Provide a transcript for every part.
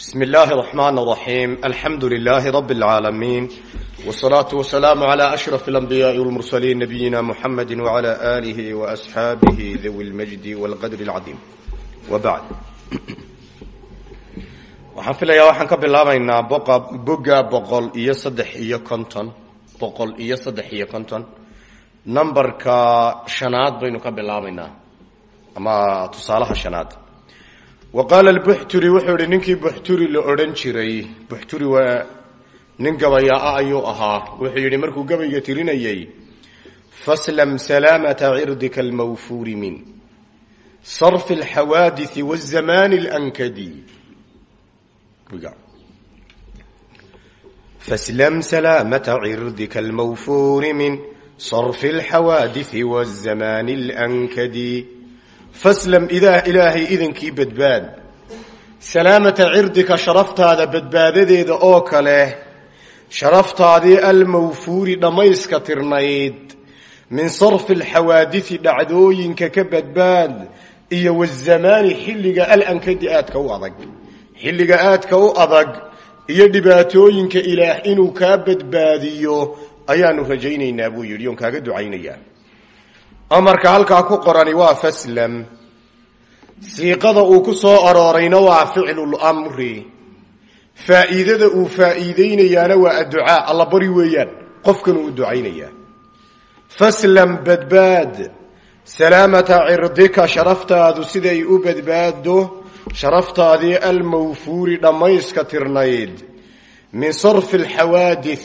بسم الله الرحمن الرحيم الحمد لله رب العالمين والصلاة والسلام على أشرف الأنبياء والمرسلين نبينا محمد وعلى آله وأصحابه ذوي المجد والقدر العظيم وبعد waxaan filayaa waxaan ka bilaabaynaa boga boqol iyo saddex iyo konton boqol iyo saddex iyo konton numberka shanaad baynu ka bilaabaynaa ama tusaalaha shanaad wa qaala buxturi wuxuu ihi ninkii buxturi la odhan jiray buxturi waa nin gabayaa-a ayuu ahaa. Wuxuu yidhi markuu gabayga tirinayay faslam salaamata cirdika almawfuuri min sarfi alxawaadii wazamaani alankadi. Faslam salaamata cirdika almawfuuri min sarfi alxawaadii wazamaani alankadi faslam idaa ilaahay idankii badbaad. Salaamata cirdika sharaftaada badbaadadeeda oo kale sharaftaadii almawfuuri dhammayska tirnayd min sarfi alxawaadisi dhacdooyinka ka badbaad iyo wazamaani xilliga alankadi aadka u adag. Xilliga aadka u adag iyo dhibaatooyinka ilaah inuu kaa badbaadiyo ayaanu rajaynaynaa buu yidhi oon kaaga ducaynayaa amarka halkaa ku qorani waa faslam siiqada uu ku soo aroorayna waa ficlulmri faa'iidada uu faa'iideynayaana waa adducaa. Alla bari weeyaan qofkanuu u ducaynayaa. Faslam badbaad. Salaamata cirdika sharaftaadu siday u badbaaddo. Sharaftaadii almawfuuri dhammayska tirnayd. Min sarfi alxawaadis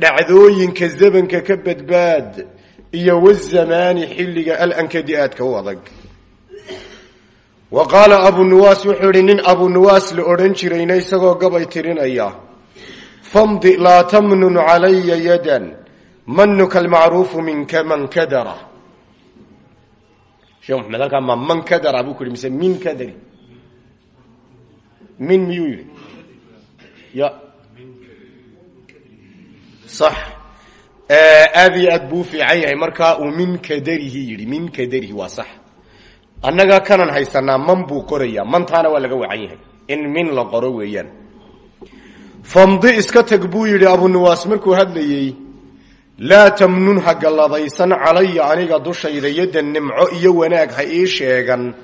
dhacdooyinka zabanka ka badbaad iyo wazamaani xilliga alankadi aadka u adag. Wa qaala abunuwaas wuxuu ihi nin abunuwaas la odhan jirayna isagoo gabay tirinaya. Famdi laa tamnun calaya yadan manuka almacruufu minka man kadara. Sheekh maxamed halkaa ma man kadara buu ku yihi mise min kadari? Min miyuu yidhi? Ya. Sax aad iyo aad buu fiican yahay markaa uu min kadarihi yidhi min kadarihi waa sax. Annaga kanan haysanaa man buu qorayaa mantaana waa laga wacan yahay. In min la qoro weeyaan. Famdi iska tag buu yidhi abunuwaas markuu hadlayey laa tamnun ha galladaysan calaya aniga dushayda yaddan nimco iyo wanaag ha ii sheegan.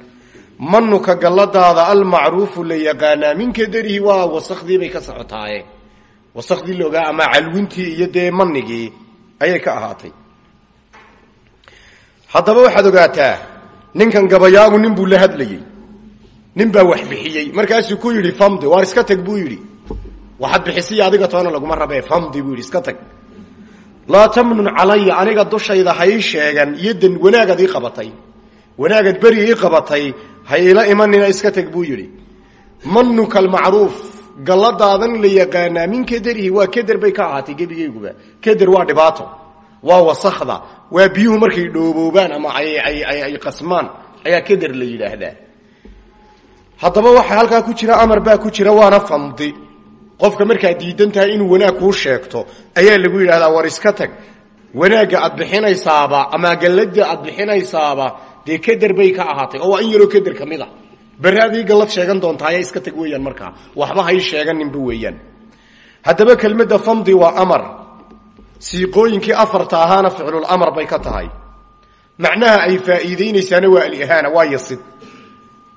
Manuka galladaada almacruufu la yaqaanaa min kadarihi waa wasakdii bay ka socotaaye wasakdii laogaa ama calwintii iyo dee manigii ayay ka ahaatay. Haddaba waxaad ogaataa ninkan gabayaagu nin buu la hadlayey nin baa wax bixiyey. Markaasuu ku yidhi famdi waar iska tag buu yidhi. Waxaad bixisiya adiga toona laguma rabee. Famdi buu yidhi iska tag. Laa tamnun calaya aniga dushayda ha ii sheegan yadan wanaagaad ii qabatay. Wanaagaad beri ii qabatay ha iila imanina iska tag buu yidhi. Manuka almacruuf galladaadan la yaqaanaa min kadarihi waa keder bay ka ahaatay gebigeyguba keder waa dhibaato waa wasakda waa biyuhu markay dhooboobaan ama ay qasmaan ayaa keder la yidhaahdaa. Haddaba waxaa halkaa ku jira amar baa ku jira waana famdi. Qofka markaad diidan inuu wanaag kuu sheegto ayaa lagu yidhahdaa war iska tag wanaagga aad bixinaysaaba ama gallada aad bixinaysaaba dee keder bay ka ahaatay. Oo waa in yaroo keder ka mid a beraadii gallad sheegan doontaaya iska tag weeyaan markaa waxba hay sheeganinba weeyaan. Haddaba kelmadda famdi waa amar. Siiqooyinkii afarta ahaana ficlulamar bay ka tahay. Macnaha ay faa'iideynaysaana waa alihaana waa yasid.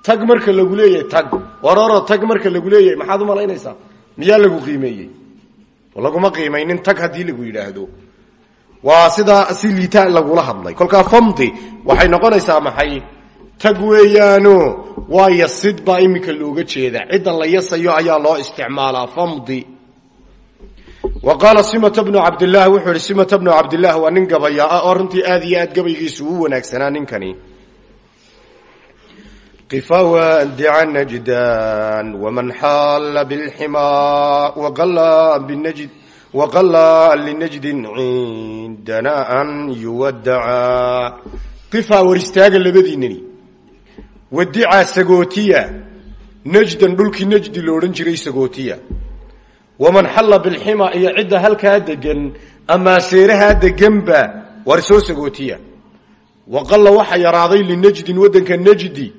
Tag marka lagu leeyahay tag. Ororo tag marka lagu leeyahay maxaad u malaynaysaa? Miyaa lagu qiimeeyey? Laguma qiimaynin tag haddii lagu yidhaahdo. Waa sidaa si liita lagula hadlay. Kolkaa famdi waxay noqonaysaa maxay tag weeyaano waa yasid baa iminka looga jeeda ciddan la yasayo ayaa loo isticmaalaa famdi. Wa qaala simata bnu cabdillaah wuxuu ihi simata bnu cabdillaah waa nin oo runtii aad iyo aad gabaygiisu u wanaagsanaa ninkani. Qifa waadica najdan waman xaala bilximaa waqala linajdin cindana an yuwadacaa qifaa war istaaga labadiinani wadicaa sagootiya najdan dhulkii najdi lo odhan jiray sagootiya waman xalla bilxima iyo cidda halkaa degan amaa seerahaa deganba war soo sagootiya waqalla waxa yaraaday linajdin waddanka najdi.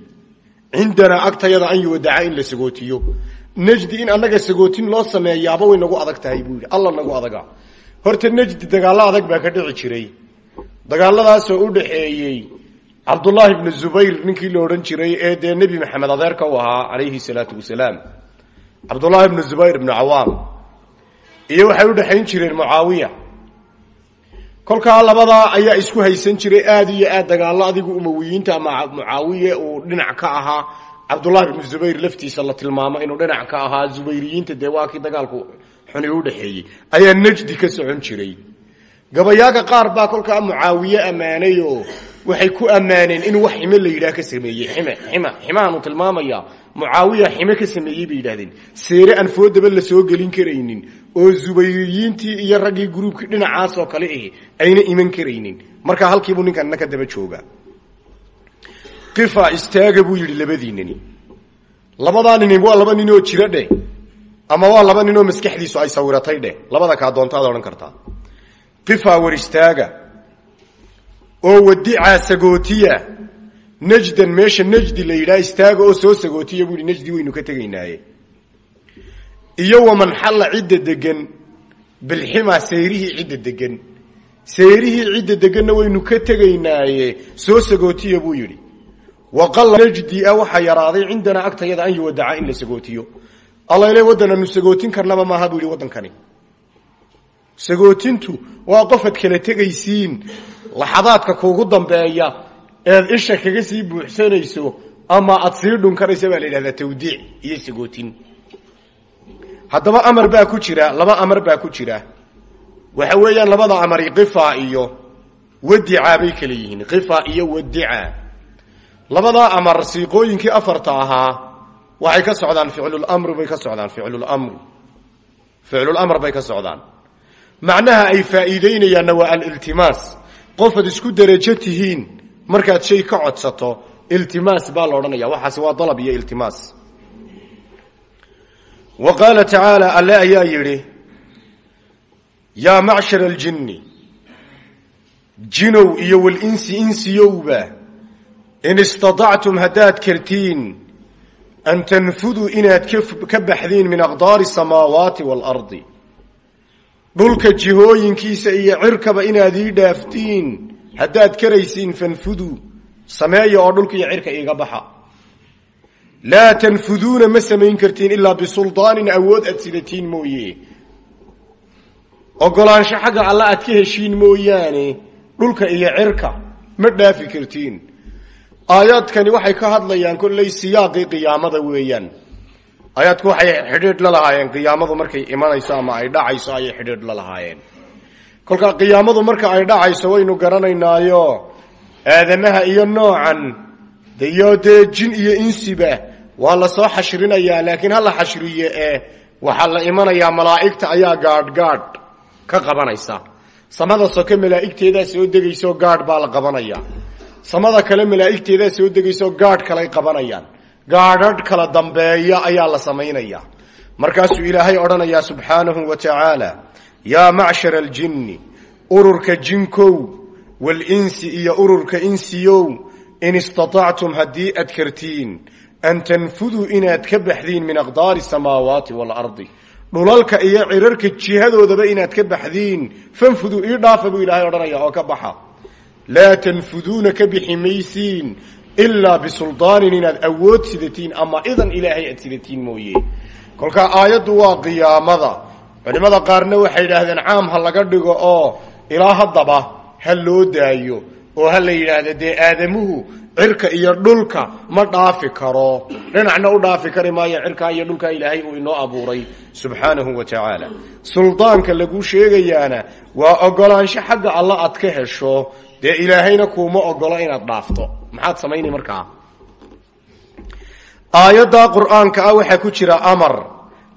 Cindanaa agtayada an yuwadaca in la sagootiyo najdi in annaga sagootin loo sameeyaaba way nagu adag tahay buu yidhi. Alla nagu adaga. Horta najdi dagaallo adag baa ka dhici jiray. Dagaaladaasoo u dhaxeeyey cabdullaahi bnu zubayr ninkii la odhan jiray ee dee nebi maxamed adeerka u ahaa calayhi salaatu wasalaam. Cabdullaahi bnu zubayr bnu cawaam iyo waxay u dhexayn jireen mucaawiya kolkaa labadaa ayaa isku haysan jiray aad iyo aad dagaallo adigu umawiyiinta ama mucaawiye uu dhinac ka ahaa. Cabdullahi bnu zubayr laftiisa la tilmaamo inuu dhinac ka ahaa. Zubayriyiinta dee waa dagaalku xuni u dhexeeyey ayaa najdi ka socon jiray. Gabayaaga qaar baa kolkaa mucaawiye ammaanay oo waxay ku ammaaneen inuu wax xime la yidhaah ka sameeyey. Xime xima ximahaanu tilmaamaya. Mucaawiya xime ka sameeyey bay yidhahdeen seere aan foodaba la soo gelin karaynin oo zubayriyiintii iyo raggii gruubkii dhinacaas oo kale ahi ayna iman karaynin. Markaa halkiibuu ninkanna ka daba jooga. Qifa istaaga buu yidhi labadiinani. Labadaa nini waa laba nin oo jiro dheh ama waa laba nin oo maskaxdiisu ay sawiratay dheh. Labada kaa doontaad odhan kartaa. Qifa war istaaga oo wadicaa sagootiya. Najdan meesha najdi la yidhaha oo soo sagootiya buu najdi waynu ka tegaynaaye. Iyo waman xalla cidda degan bilxima sayrihii cidda degan sayrihii cidda deganna waynu ka tegaynaaye soo sagootiya buu yidhi. Waqalla najdi a waxaa yaraaday cindanaa agtayada an yuwadaca in la sagootiyo. Allayle waddananu sagootin karnaba maaha buu waddankani sagootintu waa qofaad kala tegaysiin. Laxadaadka kuugu dambeeya eed isha kaga sii buuxsanayso ama aad sii dhunkanayso baa la yidhahdaa tawdiic iyo sagootin. Haddaba amar baa ku jira laba amar baa ku jira. Waxa weeyaan labada amari qifa iyo wadica bay kala yihiin qifa iyo wadica. Labadaa amar siiqooyinkii afarta ahaa waxay ka socdaan ficlulamri bay ka socdaan ficlulamri ficlulamr bay ka socdaan macnaha ay faa'iideynayaanna waa aliltimaas. Qofaad isku derajo tihiin markaad shay ka codsato iltimaas baa la odhanaya waxaasi waa dalab iyo iltimaas. Wa qaala tacaala alle ayaa yidhi yaa macshar aljinni jinow iyo walinsi insiyowba in istadactum haddaad kartiin an tanfuduu inaad ka baxdiin min aqdaari asamaawaati waalardi dhulka jihooyinkiisa iyo cirkaba inaad ii dhaaftiin. Haddaad karaysiin fanfuduu. Sameeya oo dhulka iyo cirka iiga baxa. Laa tanfuduuna ma samayn kartiin ilaa bisuldaanin awood aad sidatiin mooye ogolaansho xagga alla aad ka heshiin mooyaane dhulka iyo cirka ma dhaafi kartiin. Aayaadkani waxay ka hadlayaan kolley siyaaqii qiyaamada weeyaan aayaadku waxay xidhiidh la lahaayeen qiyaamadu markay imanayso ama ay dhacayso ayay xidhiidh la lahaayeen. Kolka qiyaamadu marka ay dhacayso waynu garanaynaayo aadamaha iyo noocan iyo dee jin iyo insiba waa la soo xashrinayaa laakiin ha xashriye ee waxaa la imanayaa malaa'igta ayaa gaadh gaadh ka qabanaysa. Samada soke malaa'igteedaa soo degayso gaadh baa la qabanaya samada kale malaa'igteedaa soo degayso gaadh kaley qabanayaan gaadhadh kala dambeeya ayaa la samaynaya. Markaasuu ilaahay odhanayaa subxaanahu wa tacaala yaa macshara aljinni ururka jinkow walinsi iyo ururka insiyow in istatactum haddii aad kartiin an tanfuduu inaad ka baxdiin min aqdaari samaawaati waalardi dhulalka iyo cirarka jihadoodaba inaad ka baxdiin fanfuduu ii dhaafa buu ilaahay odhanaya oo ka baxa. Laa tanfuduuna ka bixi ilaa bisuldaanin inaad awood sidatiin ama idan ilaahay aad sidatiin mooye kolkaa aayaddu waa qiyaamada culimmada qaarna waxay yidhaahdeen caam ha laga dhigo oo ilaa haddaba ha loo daayo oo ha la yidhaahdo dee aadamuhu cirka iyo dhulka ma dhaafi karo dhinacna u dhaafi kari maayo cirkaa iyo dhulkaa ilaahay uu inoo abuuray subxaanahu wa tacaala suldaanka laguu sheegayaana waa ogolaansho xagga alla aad ka hesho dee ilaahayna kuuma ogolo inaad dhaafto maxaad samaynay markaa? Aayaddaa qur'aanka ah waxaa ku jira amar.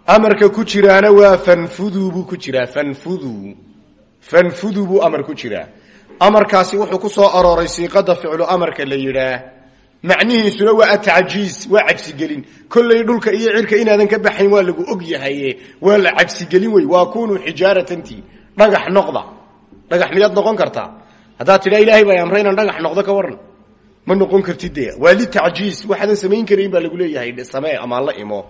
Amarka ku jiraana waa fanfuduu buu ku jiraa fanfuduu fanfuduu buu amar ku jiraa. Amarkaasi wuxuu ku soo arooray siiqada ficlu amarka la yidhaah. Macnihiisuna waa atacjiiz waa cabsigelin. Kollay dhulka iyo cirka inaadan ka baxayn waa lagu og yahaye. Waa la cabsigelin wey waa kunuu xijaaratanti dhagax noqda. Dhagax miyaad noqon kartaa? Haddaad tidhaa ilahay baa inaan dhagax noqdo ka waran ma noqon kartid de waa litacjiiz waxaadan samayn karayn baa lagu leeyahay samee amaan la imo.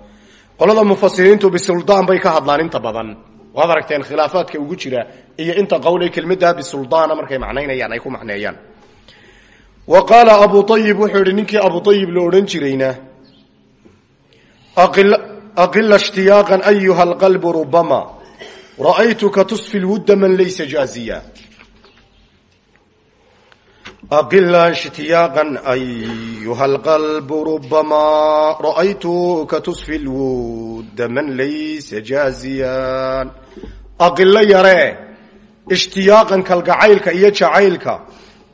Qolada mufasiriintu bisuldaan bay ka hadlaan inta badan. Waad aragteen khilaafaadka ugu jira iyo inta qowl ee kelmaddaa bisuldaana markay macnaynayaan ay ku macneeyaan. Wa abu ayib wuxuu ninkii abu ayib la odhan jirayna aqila ishtiyaaqan ayuha alqalbu rubama ra'aytuka tusfi lwudda man laysa jaaziya أقل اشتياقا أيها القلب ربما رأيتك تصفي الود من ليس جازيا أقل يرى اشتياقا كالقعيلك إيا جعيلك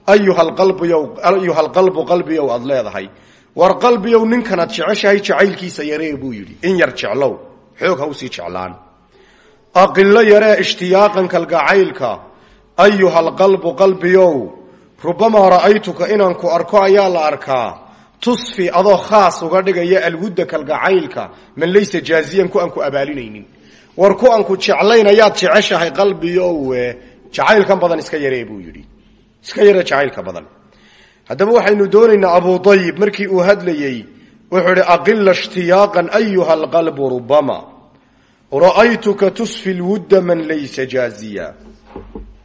أيها القلب يو أيها القلب قلبي يو أضليضهي war qalbiyow ninkanaad jeceshahay jacaylkiisa yaree buu yidhi in yar jeclow xoog ha usii jeclaan aqilo yaree ishtiyaaqan kalgacaylka ayuha alqalbu qalbiyow rubamaa ra'aytuka inaan ku arko ayaa la arkaa. Tusfi adoo khaas uga dhigaya alwudda kalgacaylka man laysa jaaziyan ku aan ku abaalinaynin. War ku aan ku jeclayn jeceshahay qalbiyowe jacaylkan badan iska yaree buu yidhi. Iska yare jacaylka badan. Haddaba waxaynu doonaynaa abu ayib markii uu hadlayey wuxuu ihi aqila ishtiyaaqan ayuha alqalbu rubama ra'aytuka tusfi lwudda man laysa jaaziya.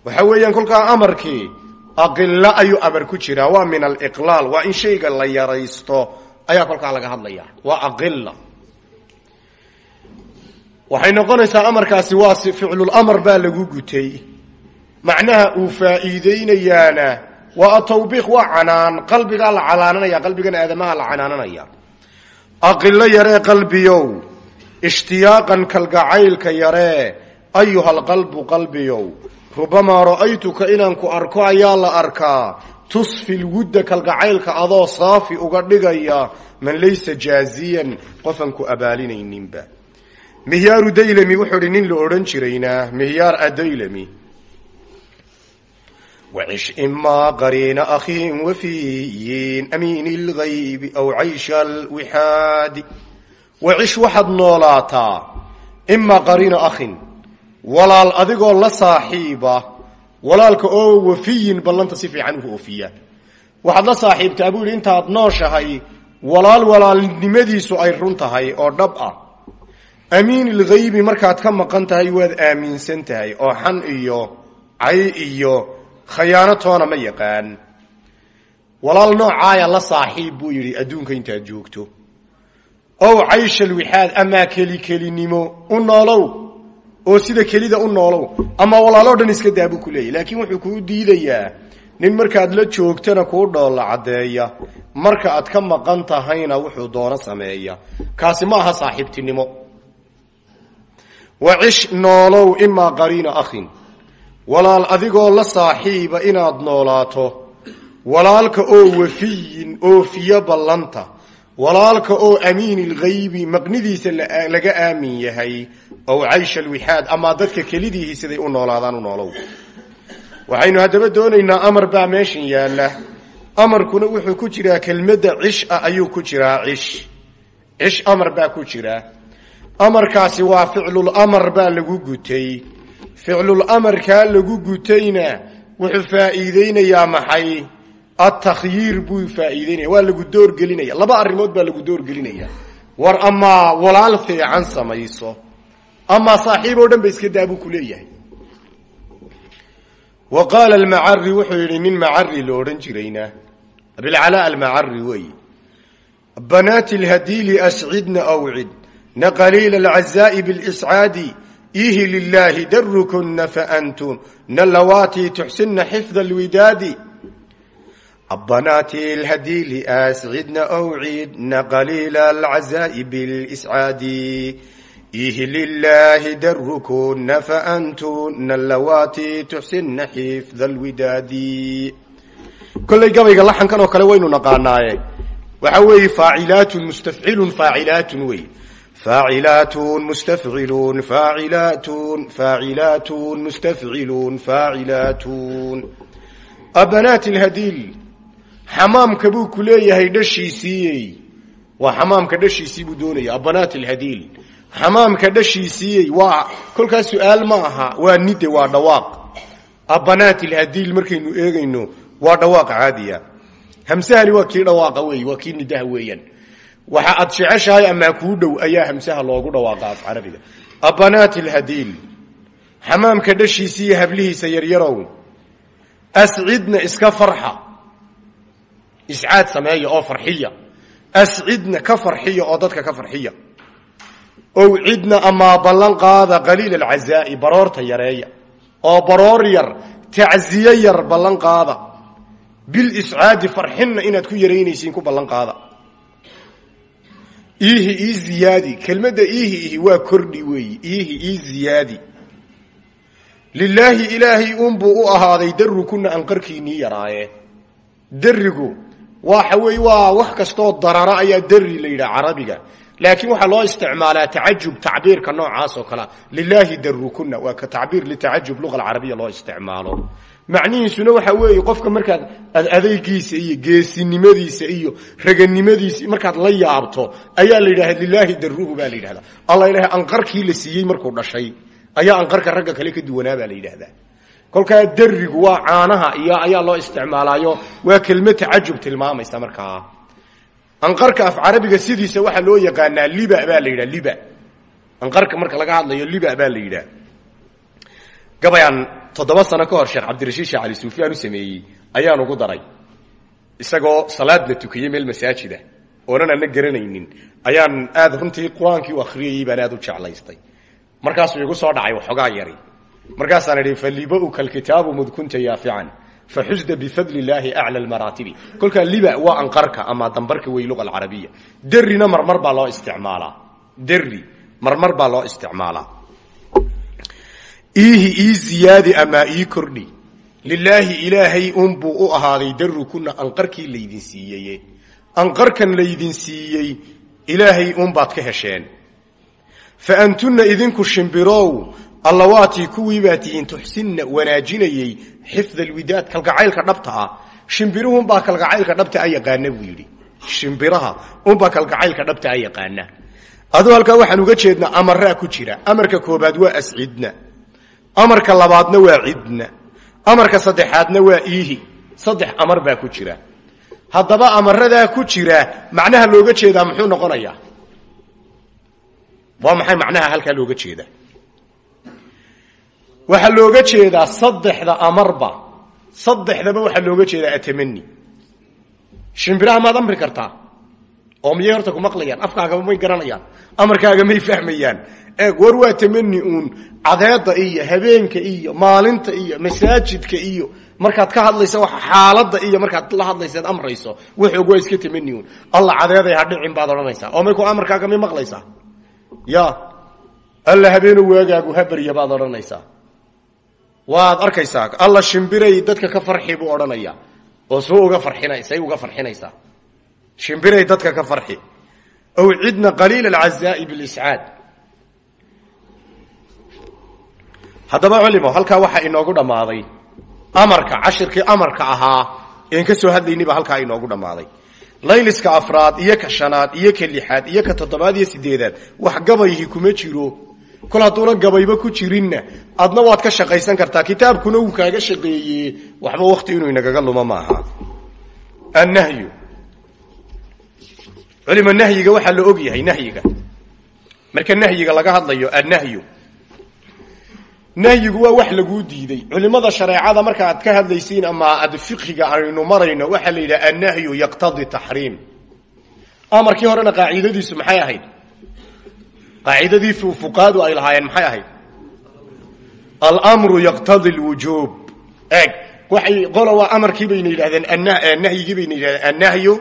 Waxa weeyaan kolkaa amarkii aqilo ayuu amar ku jiraa waa min aliqlaal waa in shayga la yaraysto. Ayaa kolkaa laga hadlaya. Waa aqila waxay noqonaysaa amarkaasi waa ficlulamar baa lagu gutay. Macnaha uu faa'iideynayaana waa atawbiiq waa canaan. Qalbigaa la canaananaya qalbigan aadamaha la canaananaya. Aqilo yaree qalbiyow ishtiyaaqan kalgacaylka yaree ayuha alqalbu qalbiyow rubamaa ra'aytuka inaan ku arko ayaa la arkaa. Tusfi lwudda kalgacaylka adoo saafi uga dhigaya man laysa jaaziyan qofan ku abaalinayninba. Mihyaaru daylami wuxuu hi nin la odhan jiraynaa mihyaar adaylami wcish imaa qariina akhiin wafiyin amiin اlgaybi aw caysha alwixaadi wacish waxaad noolaataa imaa qariina akhin walaal adigoo la saaxiiba walaalka oo wafiyin ballanta si fiican u ofiya waxaad la saaxiibtaa buu yidhi intaad nooshahay walaal walaalnimadiisu ay run tahay oo dhab ah. Amiin ilghaybi markaad ka maqan tahay waad aaminsan tahay oo xan iyo cay iyo khayaano toona ma yaqaan. Walaal noocaaya la saaxiib buu yidhi adduunka intaad joogto. Ow cayshalwixaad amaa keli kelinimo u noolow oo sida kelida u noolow ama walaaloo dhan iska daabuu ku leeyahy laakiin wuxuu kuu diidayaa nin markaad la joogtana kuu dhoolla caddeeya. Marka aad ka maqan tahayna wuxuu doono sameeya. Kaasi ma aha saaxiibtinimo. Wa cish noolow imaa qariina akhin. Walaal adigoo la saaxiiba inaad noolaato. Walaalka oo wafiyin oofiyo ballanta walaalka oo amiin ilghaybi maqnidiisa laga aamin yahay ow caysha alwixaad amaa dadka kelidiihii siday u noolaadaan u noolow. Waxaynu haddaba doonaynaa amar baa meeshan yaalla. Amarkuna wuxuu ku jiraa kelmadda cish ah ayuu ku jiraa cish. Cish amar baa ku jira. Amarkaasi waa ficlul amar baa lagu gutay. Ficlul amarkaa lagu gutayna wuxuu faa'iideynayaa maxay atakyiir buu faa'iideynaya waa lagu doorgelinaya laba arrimood baa lagu doorgelinaya war amaa walaal fiican samayso amaa saaxiib dhan ba iska daa buu ku leeyahay wa qaala almacari wuxuu yidhi nin macari la odhan jirayna abilcalaa almacari weeye banaati lhadiili ascidna awcid na qaliila alcazaa'i biliscaadi ihi lilaahi darukuna faantum na lawaati tuxsinna xifda alwidaadi البنات الهدي لأسعدن أوعدن قليل العزاء بالإسعاد إيه لله دركن فأنتن اللواتي تحسن حفظ الوداد كل قبل لحن كانوا كلا وين نقاناي وحوي فاعلات مستفعل فاعلات وي فاعلات مستفعلون فاعلات xamaamka buu ku leeyahay dhashiisiiyey. Waa xamaamka dhashiisii buu doonaya abanaat ilhadiil xamaamka dhashiisiiyey waa kolkaa su'aal ma aha waa nide waa dhawaaq. Abanaat ilhadiil markaynu eegayno waa dhawaaq caadiya. Hamsahani waa kii dhawaaqa wey waa kii nidaha weeyaan. Waxa aad jeceshahay ama kuu dhow ayaa hamsaha loogu dhawaaqa carabiga abanaat ilhadiil xamaamka dhashiisiiyo hablihiisa yaryarow ascidna iska farxa iscaad sameeya oo farxiya. Ascidna ka farxiya oo dadka ka farxiya. Ow cidna amaa ballan qaada qaliil alcazaa'i baroorta yareeya. Oo baroor yar tacziye yar ballan qaada. Biliscaadi farxinna inaad ku yaraynaysiin ku ballan qaada. Iihi ii ziyaadi kelmadda ihi waa kordhi weeyi. Iihi ii ziyaadi. Lilaahi ilaahay unbuu u ahaaday darrukuna anqarkiinnii yaraaye darigu waxa weeye waa wax kastoo darara ayaa dari la yidhaha laakiin waxaa loo isticmaalaa tacajub tacbiirka noocaas oo kalea lilaahi darukuna waa ka tacbiir litacajub luga alcarabiya loo isticmaalo. Macnihiisuna waxa weeye qofka markaad adaygiisa iyo geesinimadiisa iyo raganimadiisa markaad la yaabto ayaa la yidhahda lilaahi daruhu baa la yidhahda alla ilahay anqarkii la siiyey markuu dhashay ayaa anqarka ragga kale ka duwanaa baa la yidhahdaa kolkaa darigu waa caanaha iyo ayaa loo isticmaalaayo. Waa kelma tacajub tilmaamaysa markaa anqarka af carabiga sidiisa waxaa loo yaqaanaa liba baa la yidhaha liba. Anqarka marka laga hadlayo liba baa la yidhaha. Gabayaan toddoba sano ka hor sheekh cabdirashiid sheekh cali suufyaan u sameeyey ayaan ugu daray. Isagoo salaadna tukiyey meel masaajida oonan ana garanaynin. Ayaan aad runtii qur'aankii u akhriyayey baan aad u jeclaystay. Markaasuu igu soo dhacay waxoogaa yari markaasaan idhi falibauka alkitaabu mud kunta yaafican faxusda bifadli illaahi acla lmaraatibi kolkaa liba waa anqarka ama dambarka wey luga alcarabiya. Derrina marmar baa loo isticmaalaa. Derri marmar baa loo isticmaalaa. Iihi ii ziyaadi amaa ii kordhi. Lilaahi ilaahay unbuu u ahaaday darukuna anqarkii laydin siiyeye anqarkan laydin siiyey ilaahay unbaad ka hesheen. Fa antunna idinku shimbirow allawaatii kuwii baa tihiin tuxsinna wanaajinayey xifda alwidaad kalgacaylka dhabta ah. Shimbiruhunbaa kalgacaylka dhabta a yaqaana buu yidhi. Shimbiraha unbaa kalgacaylka dhabta a yaqaana. Aduu halkaa waxaan uga jeednaa amaraa ku jira. Amarka koobaad waa ascidna amarka labaadna waa cidna. Amarka saddexaadna waa iihi. Saddex amar baa ku jira. Haddaba amaradaa ku jira macnaha looga jeedaa muxuu noqonayaa? Waa maxay macnaha halkaa looga jeedaa waxaa looga jeedaa saddexda amarba. Saddexdaba waxaa looga jeedaa atamani. Shimbiraha maad amri kartaa? Oo miyay horta ku maqlayaan? Afkaagaba may garanayaan. Amarkaaga may fahmayaan. Eeg war waa tamani uun cadeeda iyo habeenka iyo maalinta iyo masaajidka iyo markaad ka hadlaysa wa xaalada iyo markaad la hadlaysaad amrayso waxoog waa iska tamani uun. Alla cadeeday ha dhicin baad odhanaysaa. Oo may amarkaaga may maqlaysaa? Ya alla habeeno waagaagu habarya baad odhanaysaa waad arkaysaa. Alla shimbiray dadka ka farxi buu odhanaya. Oo suu uga farxina say uga farxinaysaa. Shimbiray dadka ka farxi. Ow cidna qaliil alcazaa'i biliscaad haddaba culimo halkaa waxaa inoogu dhammaaday. Amarka cashirkii amarka ahaa een ka soo hadlaynayba halkaa inoogu dhammaaday. Layliska afraad iyo ka shanaad iyo ka lixaad iyo ka toddobaad iyo sideedaad wax gabayhi kuma jiro kol hadduuna gabayba ku jirinna adna waad ka shaqaysan kartaa kitaabkuna wuu kaaga shaqeeye waxba wakti inuu inagaga lumo maaha. Annahyu. Culima nahyiga waxaa la og yahay nahyiga. Marka nahyiga laga hadlayo annahyu. Nahyigu waa wax laguu diiday. Culimada shareecada marka aad ka hadlaysiin ama ad fiqhiga aynu marayno waxaa la yidhaha annahyu yaqtadi taxriim. Amarkii horena qaacidadiisu maxay ahayd qaacidadii fuqaadu ay lahaayeen maxay ahayd? Almru yaqtadi lwujuub eeg waxay qola waa amarkii bayna yidhahdeen nahyigii bayna yidhahdeen annahyu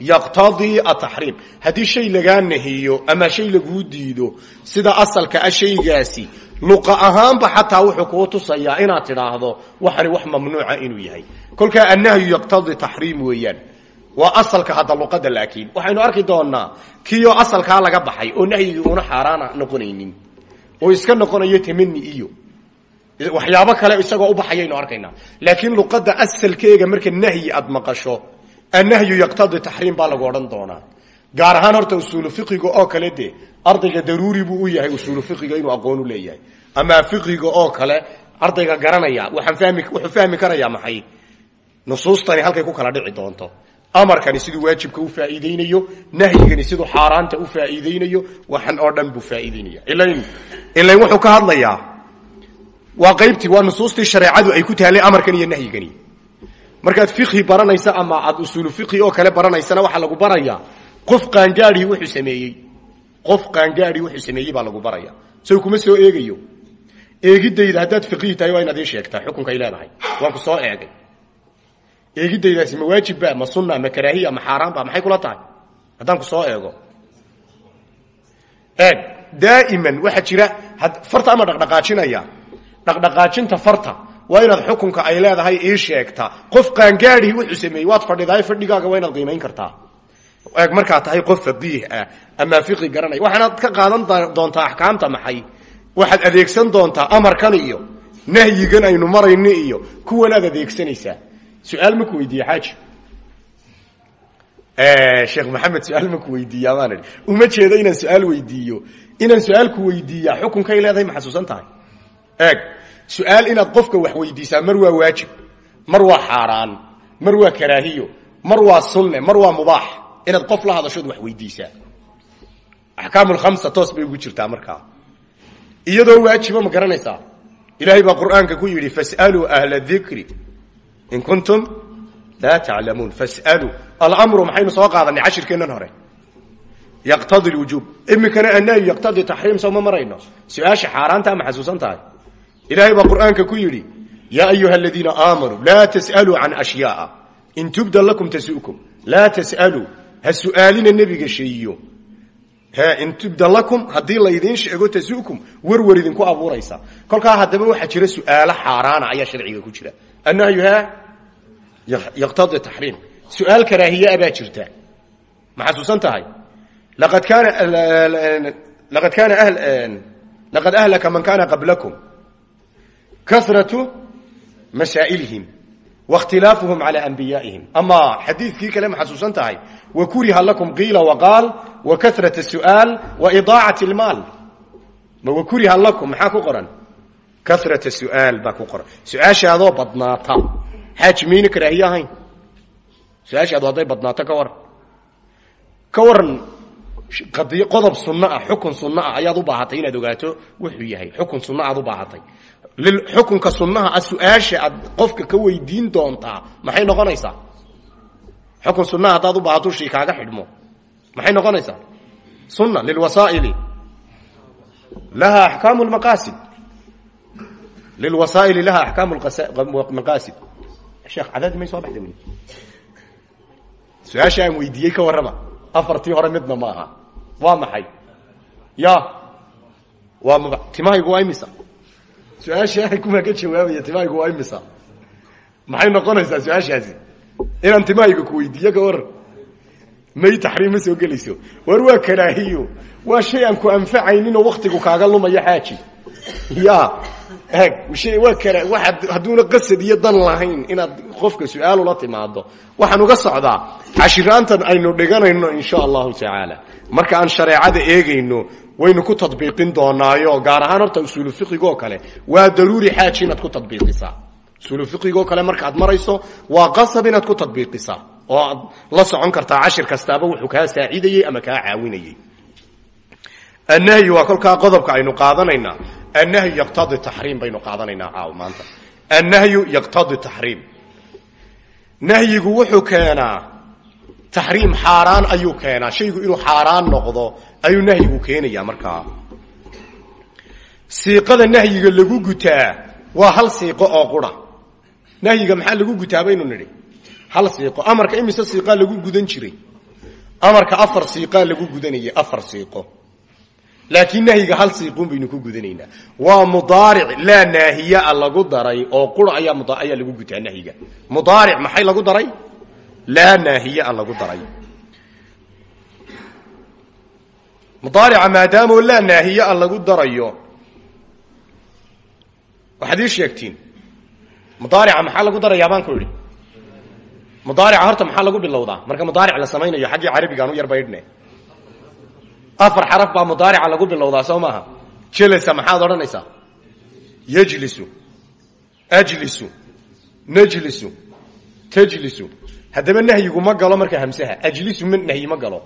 yaqtadii ataxriim haddii shay lagaa nahiyo ama shay laguu diido sida asalka a shaygaasi luqa ahaanba xataa wuxuu kuu tusayaa inaad tidhaahdo waxani wax mamnuuca inuu yahay. Kolkaa annahyu yaqtadii taxriim weeyaan waa asalka hadda luqada laakiin. Waxaynu arki doonaa kiyo asalkaa laga baxay oo nahyigii una xaaraana noqonaynin. Oo iska noqonayo tamani iyo. Waxyaabo kale isagoo u baxayaynu arkaynaa. Laakiin luqada asalkeega marka nahyi aad annahyu yaqtadii taxriim baa lagu odhan doonaa. Gaar ahaan horta usuulu fiqiga oo kale de ardayga daruuri buu u yahay usuulu fiqiga inuu aqoon u leeyahay. Ama fiqiga oo kale ardayga garanaya waxaan fahmi wuxuu fahmi karayaa maxay? Nusuustani halkay ku kala dhici doonto amarkani siduu waajibka u faa'iideynayo nahyigani siduu xaaraanta u faa'iideynayo waxan oo dhan buu faa'iideynaya ilayn ilayn wuxuu ka hadlayaa waa qaybtii waa nusuustii shareecadu ay ku taallay amarkan iyo nahyigani. Markaad fiqhi baranaysa ama aad usuulu fiqhi oo kale baranaysana waxaa lagu barayaa qof qaangaadhii wuxuu sameeyey. Qof qaangaadhii wuxuu sameeyey baa lagu baraya. Sow kuma soo eegayo. Eegidayda haddaad fiqhi tahay waa inaad ii sheegtaa xukunkay leedahay. Waan ku soo eegay eegidaydaasi ma waajibba ma sunna ma karaahiya ma xaaraanba maxay kula tahay? Haddaan ku soo eego. Eeg daa'iman waxaa jira farta ama dhaqdhaqaajinaya? Dhaqdhaqaajinta farta waa inaad xukunka ay leedahay ii sheegtaa qof qaangaadhii wuxuu sameeyey waad fadhidaay fadhigaaga waa inaad qiimayn kartaa. Eeg markaa tahay qof faqiih ah ama fiqi garanaya waxaanaad ka qaadan doontaa axkaamta maxay? Waxaad adeegsan doontaa amarkan iyo nahyigan aynu marayno iyo kuwanaad adeegsanaysaa su'aal maku weydiiye xaaji sheekh maxamed su'aal maku weydiiya baan uma jeedo inaan su'aal weydiiyo inaan su'aalku weydiiyaa xukunkay leedahay ma xasuusan tahay eeg su'aal qofka wax weydiisaa mar waa waajib mar waa xaaraan mar waa karaahiyo mar waa sunne mar waa mubaax inaad qof la hadashood wax weydiisaa axkaam lkhamsa toos ugu jirtaa markaa iyadoo waajiba ma garanaysaa ilaahay baa qur'aanka ku yidhi fas'aluu ahla dikri in kuntum laa taclamuun fas'aluu alamru maxaynu soo qaadanay cashirkeennan hore yaqtadi lwujuub iminkana annahyu yaqtadi taxriim soo ma marayno su'aasha xaaraantaa ma xasuusan tahay ilaahay baa ku yidhi yaa ayuha aladiina aamanuu laa tas'aluu can ashyaaa in tubda tasu'kum laa tas'aluu ha su'aalina nebiga in tubda lakum haddii laydiin sheego tasu'kum werwer idinku abuuraysa. Kolkaa haddaba waxaa jira su'aalo xaaraana ayaa sharciga ku jira. Annahyu ha yaqtadi taxriim su'aal karaahiyaa baa jirta. Ma xasuusan tahay? Laqad kaana laqad kaana laqad ahlaka man kana qablakum. Kasratu masaa'ilihim waاkhtilaafuhum calى anbiyaa'ihim ama xadiidkii kale ma xasuusan tahay wakuriha lakum qiila waqaal wakasrat الsu'aal waidaacat اlmaal ma wakuriha lakum maxaa ku qoran kasrat su'aal baa ku qoran su-aashaadoo badnaata xaaji mayna karaahiye ahayn su-aashaadu hadday badnaato ka waran ka waran qadiy qodob sunno ah xukun sunno ah ayaad u baahatay inaad ogaato wuxuu yahay xukun sunno aad u baahatay xukunka sunnaha ah su'aasha aad qofka ka weydiin doontaa maxay noqonaysaa? Xukun sunnaha haddaad u baahato shay kaaga xidhmo. Maxay noqonaysaa? Sunna lilwasaa'ili laha axkaamu lmaqaasid lilwasaa'ili laha axkaamu maqaasid. Sheekh cadaadi may soo baxda su'aasha aan weydiiyey ka warrama afartii hore midna ma aha. Waa maxay? Ya waa m timahaygu waa imisa su'aasha kumaa ka jawaabaya timahaygu waa imisa? Maxay noqonaysaa su'aashaasi? Inaan timahayga ku weydiiyo ka waran may taxriim ma soo gelayso. War waa karaahiyo. Waa shay aan ku anfacayninoo waktigu kaaga lumayo xaaji. Ya waa kara hadduuna qasad iyo dan lahayn inaad qofka su'aal ula timaado waxaan uga socdaa cashiraantan aynu dhiganayno insha allahu tacaala. Marka aan shareecada eegayno waynu ku tadbiiqin doonaayo gaar ahaan horta usuulu fiqigoo kale. Waa daruuri xaaji inaad ku tadbiiqisaa. Usuulu fiqigoo kale markaad marayso waa qasab inaad ku tadbiiqisaa. Oo aad la socon kartaa cashir kastaaba wuxuu kaa saacidayey ama kaa caawinayey annahyi waa kolkaa qodobka aynu qaadanaynaa. Annahyu yaqtadi taxriim baynu qaadanaynaa caaw maanta. Annahyu yaqtadi taxriim nahyigu wuxuu keenaa taxriim xaaraan ayuu keenaa. Shaygu inuu xaaraan noqdo ayuu nahyigu keenayaa markaa. Siiqada nahyiga lagu gutaa waa hal siiqo oo qura. Nahyiga maxaa lagu gutaa baynu nidhi? Hal siiqo. Amarka imise siiqaa lagu gudan jiray? Amarka afar siiqaa lagu gudanayay afar siiqo. Laakiin nahyiga hal siiquun baynu ku gudanaynaa. Waa mudaaric laa naahiyaa lagu daray oo qura ayaa ayaa lagu gutaa nahyiga. Mudaaric maxay laa naahiyaa lagu daray. Mudaarica maadaamoo laa naahiyaa lagu darayo. Waxaad ii sheegtiin. Mudaarica maxaa lagu darayaa baan ku idhi mudaarica horta maxaa lagu bilowdaa? Marka mudaaric la samaynayo xaggii carabigaan u yar baydhne afar xaraf baa mudaarica lagu bilowdaa soo maaha? Jelasa maxaad odhanaysaa? Yajlisu. Ajlisu. Najlisu. Tajlisu haddaba nahyigu ma galo marka hamsaha. Ajlisu ma nahyi ma galo.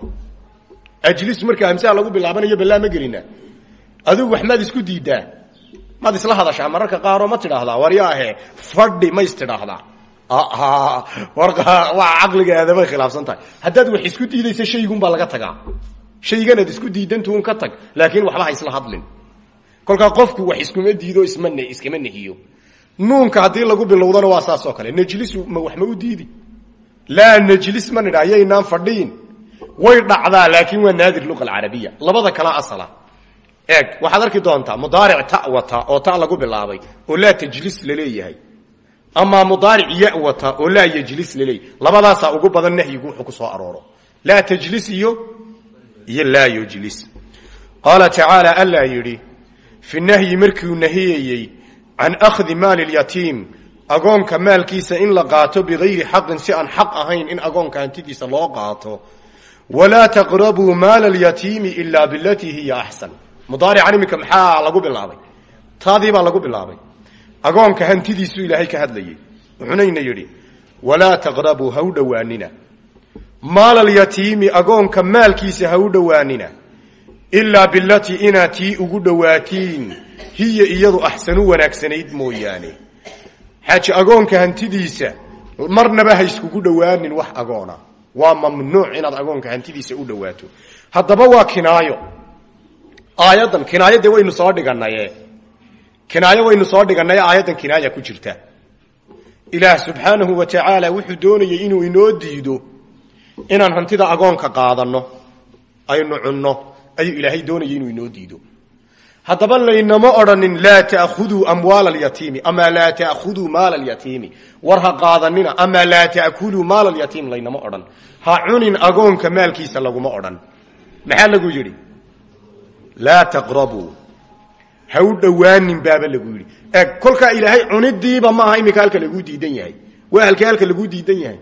Ajlisu marka hamsaha lagu bilaabanayo balaa ma gelina. Adigu wax isku diidaa maad isla hadashaa? Mararka qaaroo ma tidhaahdaa? Waryaahe fadhi ma is tidhaahdaa waa caqliga aadamay khilaafsan tahay. Haddaad wax isku diidaysa shaygunbaa laga tagaa. Shayganaad isku diidantuun ka tag laakiin waxba isla hadlin. Kolkaa qofku wax iskuma diido isma iskama nehiyo. Nuunka haddii lagu bilowdana waa saas kale. Najlisu ma wax ma u diidi laa najlis ma nidha yaynaan fadhiin way dhacdaa laakiin waa naadir luqa alcarabiya. Labada kala asala. Eeg waxaad arki doontaa mudaaric ta wata oo ta lagu bilaabay oo laa tajlis la leeyahay amaa mudaaric ya wata oo laa yejlis la leeyahay labadaasaa ugu badan nahyigu wuxuu ku soo arooro. Laa tajlis iyo iyo laa yujlis. Qaala tacaala allaa yidhi fi nahyi markiuu nahiyayey can akhdi maali lyatiim agoonka maalkiisa in la qaato bigayri xaqin si aan xaq ahayn in agoonka hantidiisa loo qaato. Walaa taqrabuu maala alyatiimi ilaa bilatii hiya axsan mudaarican iminka maxaa lagu bilaabay? Taadii baa lagu bilaabay. Agoonka hantidiisu ilaahay ka hadlayay. Wuxunayna yidhi walaa taqrabuu ha u dhowaanina maal alyatiimi agoonka maalkiisa ha u dhowaanina ilaa bilatii inaad tii ugu dhowaatiin hiya iyadu axsanu wanaagsanayd mooyaane xaaji agoonka hantidiisa. Marnaba ha iskugu dhowaanin wax agoona. Waa mamnuuc inaad agoonka hantidiisa u dhowaato. Haddaba waa kinaayo. Aayaddan kinaayo waynu soo dhiganaye kinaayo waynu soo dhiganaye aayaddan kinaaya ku jirta. Ilaah subxaanahu wa tacaala wuxuu doonayay inuu inoo diido inaan hantida agoonka qaadanno aynu cunno. Ayuu ilaahay doonayay inuu inoo diido haddaba laynama odhanin laa takhuduu amwaala alyatiimi ama laa takhuduu maala alyatiimi. War ha qaadanina ama laa ta'kuluu maala alyatiim laynama odhan. Ha cunin agoonka maalkiisa laguma odhan. Maxaa lagu yidhi? Laa taqrabuu. Ha u dhowaanin baaba lagu yidhi. E kolkaa ilaahay cunidiiba maaha iminka halka laguu diidan yahay. Waa halkee halka laguu diidan yahay.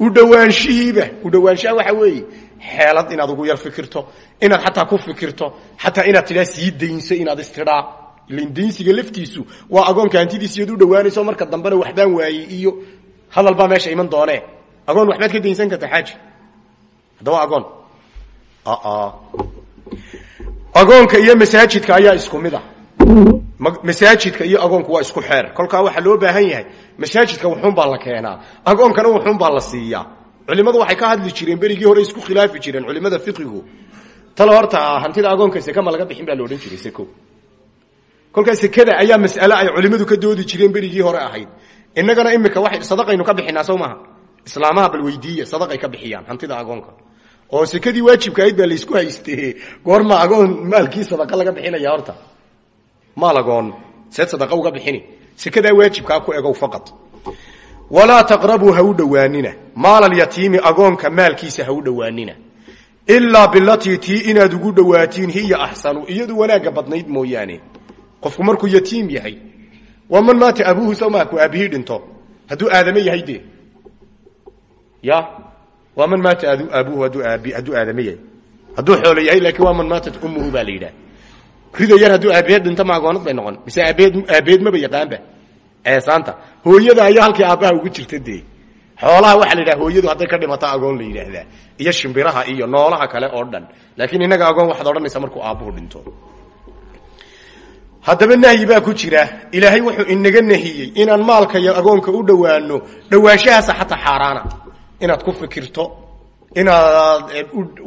U dhowaanshihiiba u dhowaanshaha waxa weeye xeelad inaad ugu yar fikirto inaad xataa ku fikirto xataa inaad tidhaa sii daynso inaad istidhaa ilan daynsiga laftiisu waa agoonka hantidiisiiad u dhowaanayso marka dambena waxbaan waayey iyo hadal baa meesha iman doonee agoon waxbaad ka daynsan karta xaaji. Haddaba agoon. Agoonka iyo masaajidka ayaa isku mid a masaajidka iyo agoonku waa isku xeer. Kolkaa waxaa loo baahan yahay masaajidka wuxuunbaa la keenaa agoonkana wuxuunbaa la siiyaa culimadu waxay ka hadli jireen berigii hore isku khilaafi jireen culimada fiqigu talo horta hantida agoonka seke ma laga bixin baa la odhan jiray seko kolkaa sekada ayaa mas'ale ay culimadu ka doodi jireen berigii hore ahayd. Innagana imika wa sadaqaynu ka bixinaa sow maaha. Islaamaha bal weydiiya sadaqay ka bixiyaan hantida agoonka. Oo sekadii waajibka ahayd baa laysku hayste goorma agoon maalkii sadaqa laga bixinaya horta. Maal agoon seed sadaqa uga bixini. Sekadaa waajibkaa ku egow faqad walaa taqrabuu ha u dhowaanina maal alyatiimi agoonka maalkiisa ha u dhowaanina ilaa bilatii tii inaad ugu dhowaatiin hiya axsanu iyadu wanaagga badnayd mooyaane. Qofku markuu yatiim yahay waa man maata abuuhu sawmaa ku aabihii dhinto? Hadduu aadame yahay dee? Ya waa man maata abuuhu hadduu aadame yahay. Hadduu xoolo yahay laakiin waa man maatat ummuhu baa la yidhaha. Rida yar hadduu aabeed dhinto ma agoonad bay noqon. Mise aabeed aabeed maba yaqaanba? Eesaanta hooyada ayaa halkii aabbaha ugu jirta dee. Xoolaha waxaa la yidhaha hooyadu hadday ka dhimato agoon la yidhaahdaa. Iyo shimbiraha iyo noolaha kale oo dhan. Laakiin innaga agoon waxaad odhanaysa markuu aabbuhu dhinto. Haddaba nahyi baa ku jira. Ilaahay wuxuu inaga nahiyey inaan maalka iyo agoonka u dhowaano dhowaanshahaasa xataa xaaraana. Inaad ku fikirto inaad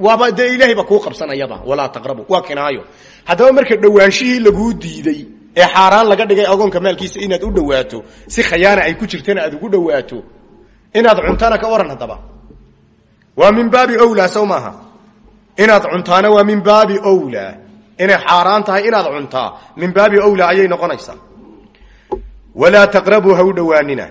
waaba dee ilaahay ba kuu qabsanayaba. Walaa taqrabu waa kinaayo. Haddaba marka dhowaanshihii laguu diiday ee xaaraan laga dhigay agoonka maalkiisa inaad u dhowaato si khayaana ay ku jirtana aad ugu dhowaato inaad cuntana ka waran haddaba. Waa min baabi owlaa sow maaha inaad cuntaana waa min baabi owlaa inay xaaraan tahay inaad cuntaa min baabi owlaa ayay noqonaysaa. Walaa taqrabuu ha u dhowaanina.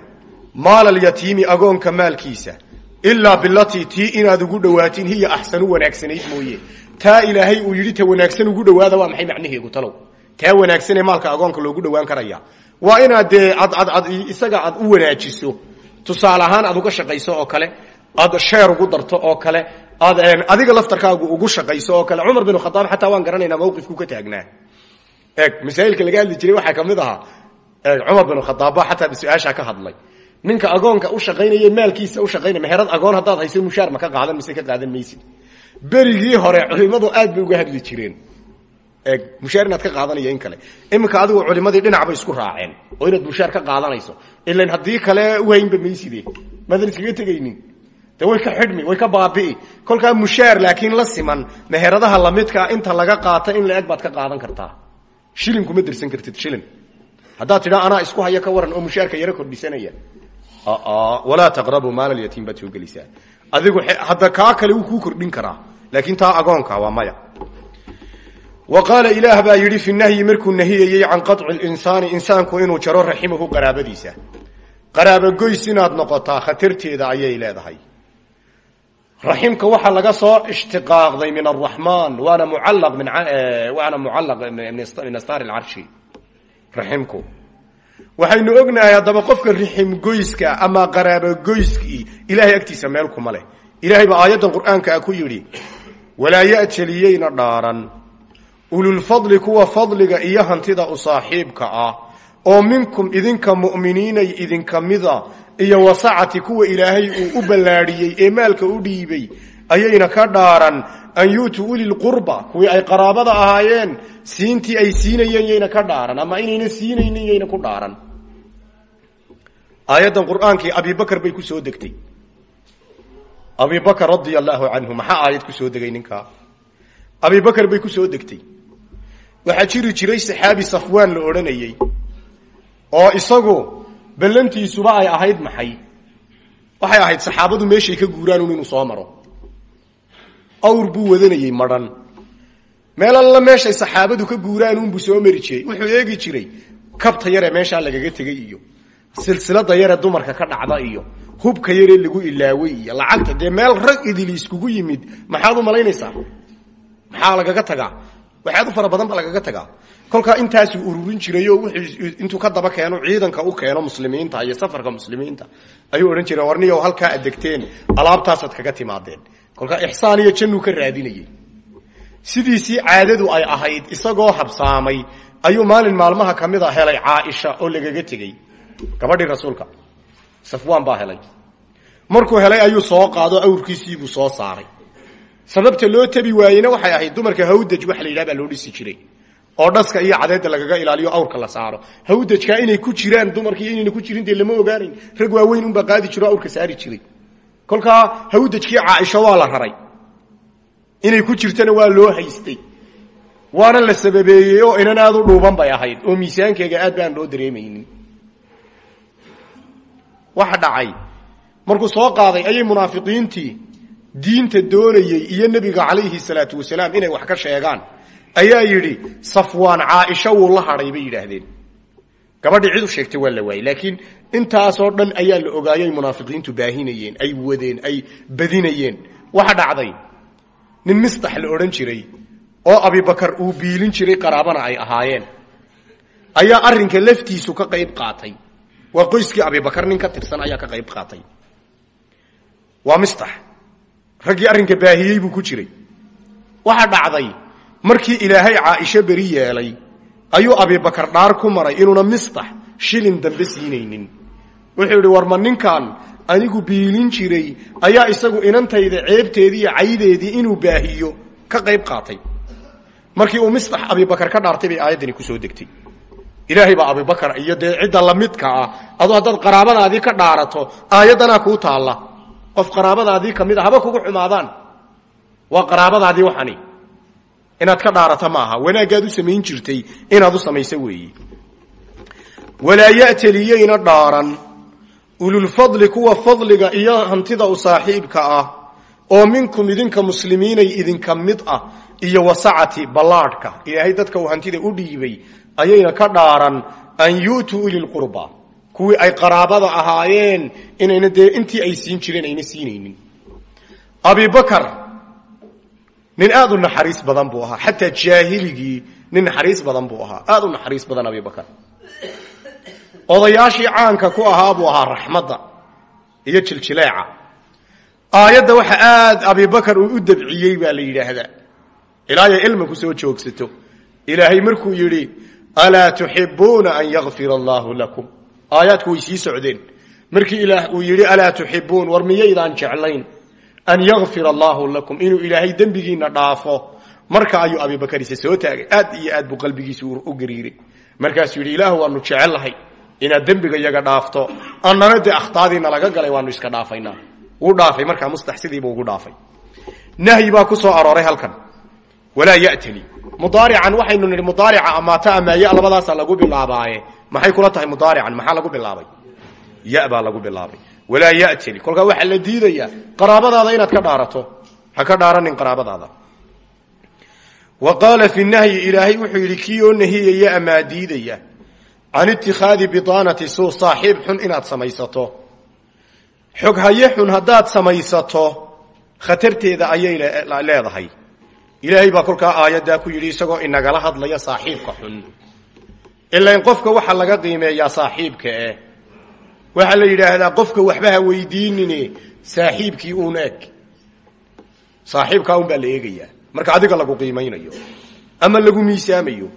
Maal alyatiimi agoonka maalkiisa ilaa bilatii tii inaad ugu dhowaatiin hiya axsanu wanaagsanayd mooye. Taa ilaahay uu yidhi ta wanaagsan ugu dhowaada waa maxay macnaheegu talow taa wanaagsanee maalka agoonka loogu dhowaan karaya? Waa inaad dee ad ad ad isaga aad u wanaajiso. Tusaale ahaan aad uga shaqayso oo kale aad sheer ugu darto oo kale aad adiga laftarkaagu ugu shaqayso oo kale. Cumar bin khadaab xataa waan garanaynaa mawqifku ka taagnaa. Eeg masaa'ilka laga hadli jiray waxaa ka mid ahaa cumar bin khadaab ba xataa ka hadlay. Ninka agoonka u shaqaynaya maalkiisa u shaqaynaya meherad agoon haddaad hayso mushaar ma ka qaadan mise ka qaadan maysid? Berigii hore culimadu aad bay uga hadli jireen eeg mushaar inaad ka qaadanaya in kale. Iminka adigu culimadii dhinac bay isku raaceen. Oo inaad mushaar ka qaadanayso. Ilan haddii kale uhaynba mayside maadan iskaga tegaynin. De way ka xidhmi way ka baabi'i. Kolkaa mushaar laakiin la siman meheradaha lamidkaa inta laga qaata in la-eg baad ka qaadan kartaa. Shilin kuma dirsan kartid shilin. Haddaad tidhaa anaa isku haya ka waran oo mushaarka yaro kordhisanaya. Walaa taqrabu maal alyatiim baad soo gelisaa. Adigu hadda kaa kale wuu kuu kordhin karaa. Laakiin taa agoonka waa maya wa qaala ilaah baa yidhi fi nahyi markuu nahiyayey can qaطci linsaani insaanku inuu jaro raximahu qaraabadiisa. Qaraabogoys inaad noqotaa khatarteeda ayay leedahay. Raximka waxaa laga soo ishtiqaaqday min araxmaan waana mucallaq min waana mucallaq min astaar alcarshi raximku. Waxaynu ognahay haddaba qofka rixim goyska ama qaraabogoyskii ilahay agtiisa meel kuma leh. Ilahay baa aayaddan qur'aanka ah ku yidhi walaa ya'taliyeyna dhaaran ululfadli kuwa fadliga iyo hantida u saaxiibka ah oo minkum idinka mu'miniinay idinka mida iyo wasacati kuwa ilaahay uu u ballaadhiyey ee maalka u dhiibay ayayna ka dhaaran an yuutuu ulilqurba kuwii ay qaraabada ahaayeen siintii ay siinayeen yayna ka dhaaran ama inayna siinaynin yayna ku dhaaran. Aayaddan qur'aankii abibakar bay ku soo degtay. Abibakar radia allaahu canhu maxaa aayad ku soo degay ninkaa? Abibakar bay ku soo degtay waxaa jiri jiray saxaabi safwaan la odhanayey oo isagu ballantiisuba ay ahayd maxay? Waxay ahayd saxaabadu meeshay ka guuraanun inuu soo maro. Awr buu wadanayey madhan meel alla meeshay saxaabadu ka guuraanunbuu soo mari jiray. Wuxuu eegi jiray kabta yaree meeshaa lagaga tegay iyo silsilada yaree dumarka ka dhacda iyo hubka yaree lagu ilaaway iyo lacagta. Dee meel rag idili iskugu yimid maxaad u malaynaysaa? Maxaa lagaga tagaa waxaad u fara badan ba lagaga tagaa. Kolkaa intaasuu ururin jirayoo intuu ka daba keeno ciidanka u keeno muslimiinta iyo safarka muslimiinta ayuu odhan jiray warniyow halkaa adegteen alaabtaasaad kaga timaadeen. Kolkaa ixsaan iyo jannuu ka raadinayey. Sidiisii caadadu ay ahayd isagoo habsaamay ayuu maalin maalmaha ka mid a helay caaisha oo lagaga tegey. Gabadhii rasuulka safwaan baa helay. Markuu helay ayuu soo qaado awrkiisiibuu soo saaray sababta loo tabi waayeyna waxay ahayd dumarka hawdaj waxa la yidhaha loo dhisi jiray. oo dhaska iyo cadeedda lagaga ilaaliyo awrka la saaro. hawdajkaa inay ku jiraan dumarka iyo inayna ku jirin dee lama ogaanayn. rag waaweyn unbaa qaadi jiro awrka saari jiray. kolkaa hawdajkii caaisha waa la raray. inay ku jirtana waa loo haystay. waana la sababeeyey oo u dhuuban bay ahayd oo miisaankeega aad baan loo dareemaynin. waxa dhacay. markuu soo qaaday ayay munaafiqiintii diinta doonayey iyo nebiga calayhi salaatu wasalaam inay wax ka sheegaan. Ayaa yidhi safwaan caaisha wuu la hadhay bay yidhaahdeen. Gabadhii cid u sheegtay waa la waayey laakiin intaasoo dhan ayaa la ogaayay munaafiqiintu baahinayeen ay wadeen ay badinayeen. Waxa dhacday nin mistax la odhan jiray oo abibakar uu biilin jiray qaraabana ay ahaayeen. Ayaa arrinka laftiisu ka qayb qaatay. Waa qoyskii abibakar nin ka tirsan ayaa ka qayb qaatay. Waa mistax raggii arrinka baahiyey buu ku jiray. Waxa dhacday markii ilaahay caaisho beri yeelay ayuu abibakar dhaar ku maray inuuna mistax shilin dambe siinaynin. Wuxuu yidhi war ma ninkan anigu biilin jiray ayaa isagu inantayda ceebteedii iyo caydeedii inuu baahiyo ka qayb qaatay. Markii uu mistax abibakar ka dhaartay bay aayaddani ku soo degtay. Ilaahay baa abibakar iyo dee cidda lamidka ah adu haddaad qaraabadaadii ka dhaarato aayaddanaa kuu taalla qof qaraabadaadii ka mid a haba kugu xumaadaan. Waa qaraabadaadii waxani. Inaad ka dhaarata maaha. Wanaaggaad u samayn jirtay inaad u samayso weeye walaa ya'taliyayna dhaaran. Ululfadli kuwa fadliga iyo hantida u saaxiibka ah. Oo minkum idinka muslimiinay idinka mid ah iyo wasacati ballaadhka. Ilaahay dadka uu hantida u dhiibay ayayna ka dhaaran an yu'tuu ulilqurba kuwii ay qaraabada ahaayeen inayna dee intii ay siin jireen ayna siinaynin. Abibakar nin aad u naxariis badan buu ahaa. Xataa jaahiligii nin naxariis badan buu ahaa. Aad u naxariis badan abibakar odayaashii caanka ku ahaa buu ahaa raxmadda iyo jiljileeca. Aayadda waxa aad abibakar uu u dabciyey baa la yidhaahdaa. Ilaayay ilma ku soo joogsato. Ilaahay markuu yidhi alaa tuxibuuna an yakfira allaahu lakum aayaadku way sii socdeen. Markii ilaah uu yidhi alaa tuxibuun? War miyaydaan jeclayn an yakfir allaahu lakum inuu ilaahay dembigiina dhaafo. Marka ayuu abibakar ise soo taagay. Aad iyo aad buu qalbigiisu u gariiray markaasuu yidhi ilaah waanu jecellahay inaad dembiga yaga dhaafto. Annana dee akhtaadiina laga galay waanu iska dhaafaynaa wuu dhaafay. Markaa mustax ugu dhaafay. Nahyi baa ku soo arooray halkan. Walaa yatali mudaarican waxaynu nihi mudaarica amaata amaaya labadaasa lagu bilaabaaye maxay kula tahay mudaarican? Maxaa lagu bilaabay? Ya baa lagu bilaabay. Walaa yatali kolkaa waxaa la diidayaa qaraabadaada inaad ka dhaarato. Ha ka dhaaranin qaraabadaada. Wa qaala fi nahyi ilaahay wuxuu yidhi kii nahiyaya amaa diidaya? Can itikhaadi bidaanati suu saaxiib xun inaad samaysato. Xog haye xun haddaad samaysato khatarteeda ayay leedahay. Ilaahay baa kolkaa aayaddaa ku yidhi isagoo inagala hadlaya saaxiibka xun ilain qofka waxaa laga qiimeeyaa saaxiibka eh waxaa la yidhaahdaa qofka waxba ha weydiinine saaxiibkii uun eg saaxiibkaa un baa la eegayaa marka adiga lagu qiimaynayo ama lagu miisaamayo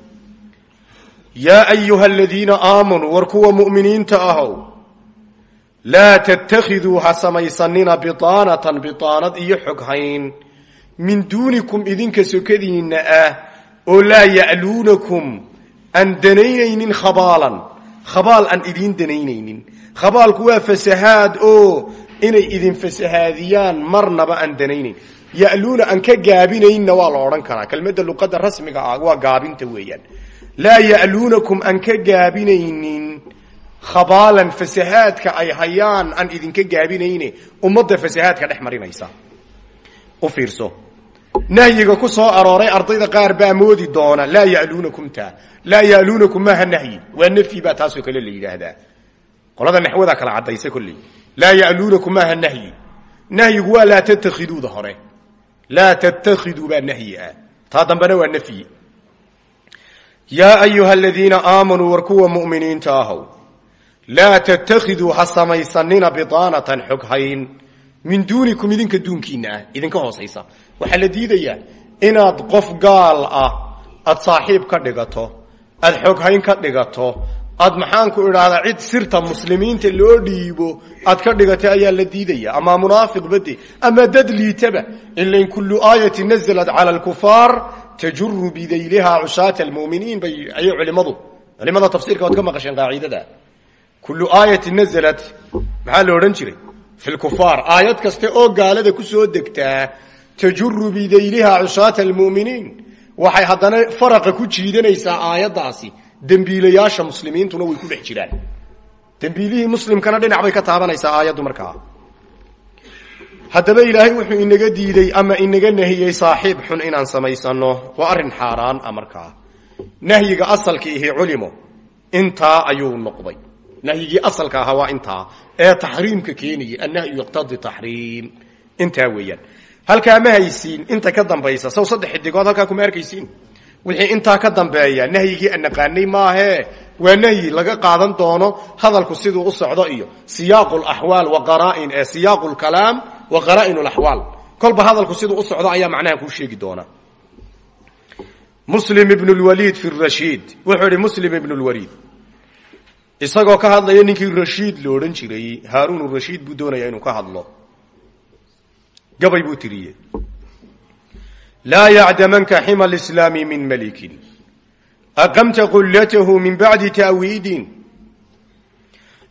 yaa ayuha aladiina aamanuu war kuwa mu'miniinta ahow laa tattakhiduu ha samaysanina bidaanatan bidaanad iyo xoghayn min duunikum idinka sokadiinna ah oo laa ya'luunakum aan danaynaynin khabaalan. Khabaal aan idiin danaynaynin. Khabaalku waa fasahaad oo inay idin fasahaadiyaan marnaba aan danaynayn ya'luuna aan ka gaabinaynna waa la odhan karaa. Kelmadda luqadda rasmiga ah waa gaabinta weeyaan. Laa ya'luunakum aan ka gaabinaynin. Khabaalan fasahaadka ay hayaan aan idinka gaabinayne. Ummadda fasahaadka dhex marinaysa. U fiirso nahyiga ku soo arooray ardayda qaar baa moodi doona laa ya'luunakum taa laa ya'luunakum maaha nahyi waa nafyi baa taasoo kale la yidhaahdaa qolada naxwada kala caddaysa kolley laa ya'luunakum maaha nahyi nahyigu waa laa tattakhiduuda hore laa tattakiduu baa nahyi ah taa dambena waa nafyi yaa ayuha aladiina aamanuu war kuwa mu'miniinta ahow laa tattakiduu ha samaysanina bidaanatan xoghayn min duunikum idinka duunkiinna idinka hoosaysa waxaa la diidayaa inaad qof gaal ah aad saaxiib ka dhigato aad xoghayn ka dhigato aad maxaanku idhaahdaa cid sirta muslimiinta loo dhiibo aad ka dhigatay ayaa la diidaya. Ama munaafiq bade ama dad liitaba ilain kullu aayati naزlat cala alkufaar tajuru bidayliha cushaata almuminiin bay ayay culimadu culimada tafsiirka waad ka maqasheen qaacidada. Kullu aayati naزlat maxaa la odhan jiray? Fi lkufaar aayad kaste oo gaalada ku soo degtaa tajuru bidayliha cushaata almuminiin waxay haddana faraqa ku jiidanaysaa aayaddaasi dembiilayaasha muslimiintuna way ku dhex jiraan dembiilihii muslimkana dhinac bay ka taabanaysaa aayaddu markaa haddaba ilaahay wuxuu inaga diiday ama inaga nahiyey saaxiib xun inaan samaysano waa arrin xaaraan ah markaa nahyiga asalka ihi culimo intaa ayuu noqday nahyigii asalka ahaa waa intaa ee taxriimka keenayay annahyu yaqtadi taxriim intaa halkaa ma haysiin inta ka dambaysa. Saw saddex xidigood halkaa kuma arkaysiin. Wixii intaa ka dambeeya nahyigii aan naqaanay maahee waa nahyi laga qaadan doono hadalku siduu u socdo iyo siyaaqu laxwaal wa qaraain ee siyaaqu lkalaam wa qaraa'in laxwaal kolba hadalku siduu u socdo ayaa macnaha kuu sheegi doona. Muslim ibn lwaliid fi rashiid wuxuu ihi muslim ibn lwaliid isagoo ka hadlaya ninkii rashiid lo odhan jiray haaruun rashiid buu doonaya inuu ka hadlo gabay buu tiriyey laa yacdamanka xima alislaami min malikin. Aqamta qullatahu min bacdi ta'wiidin.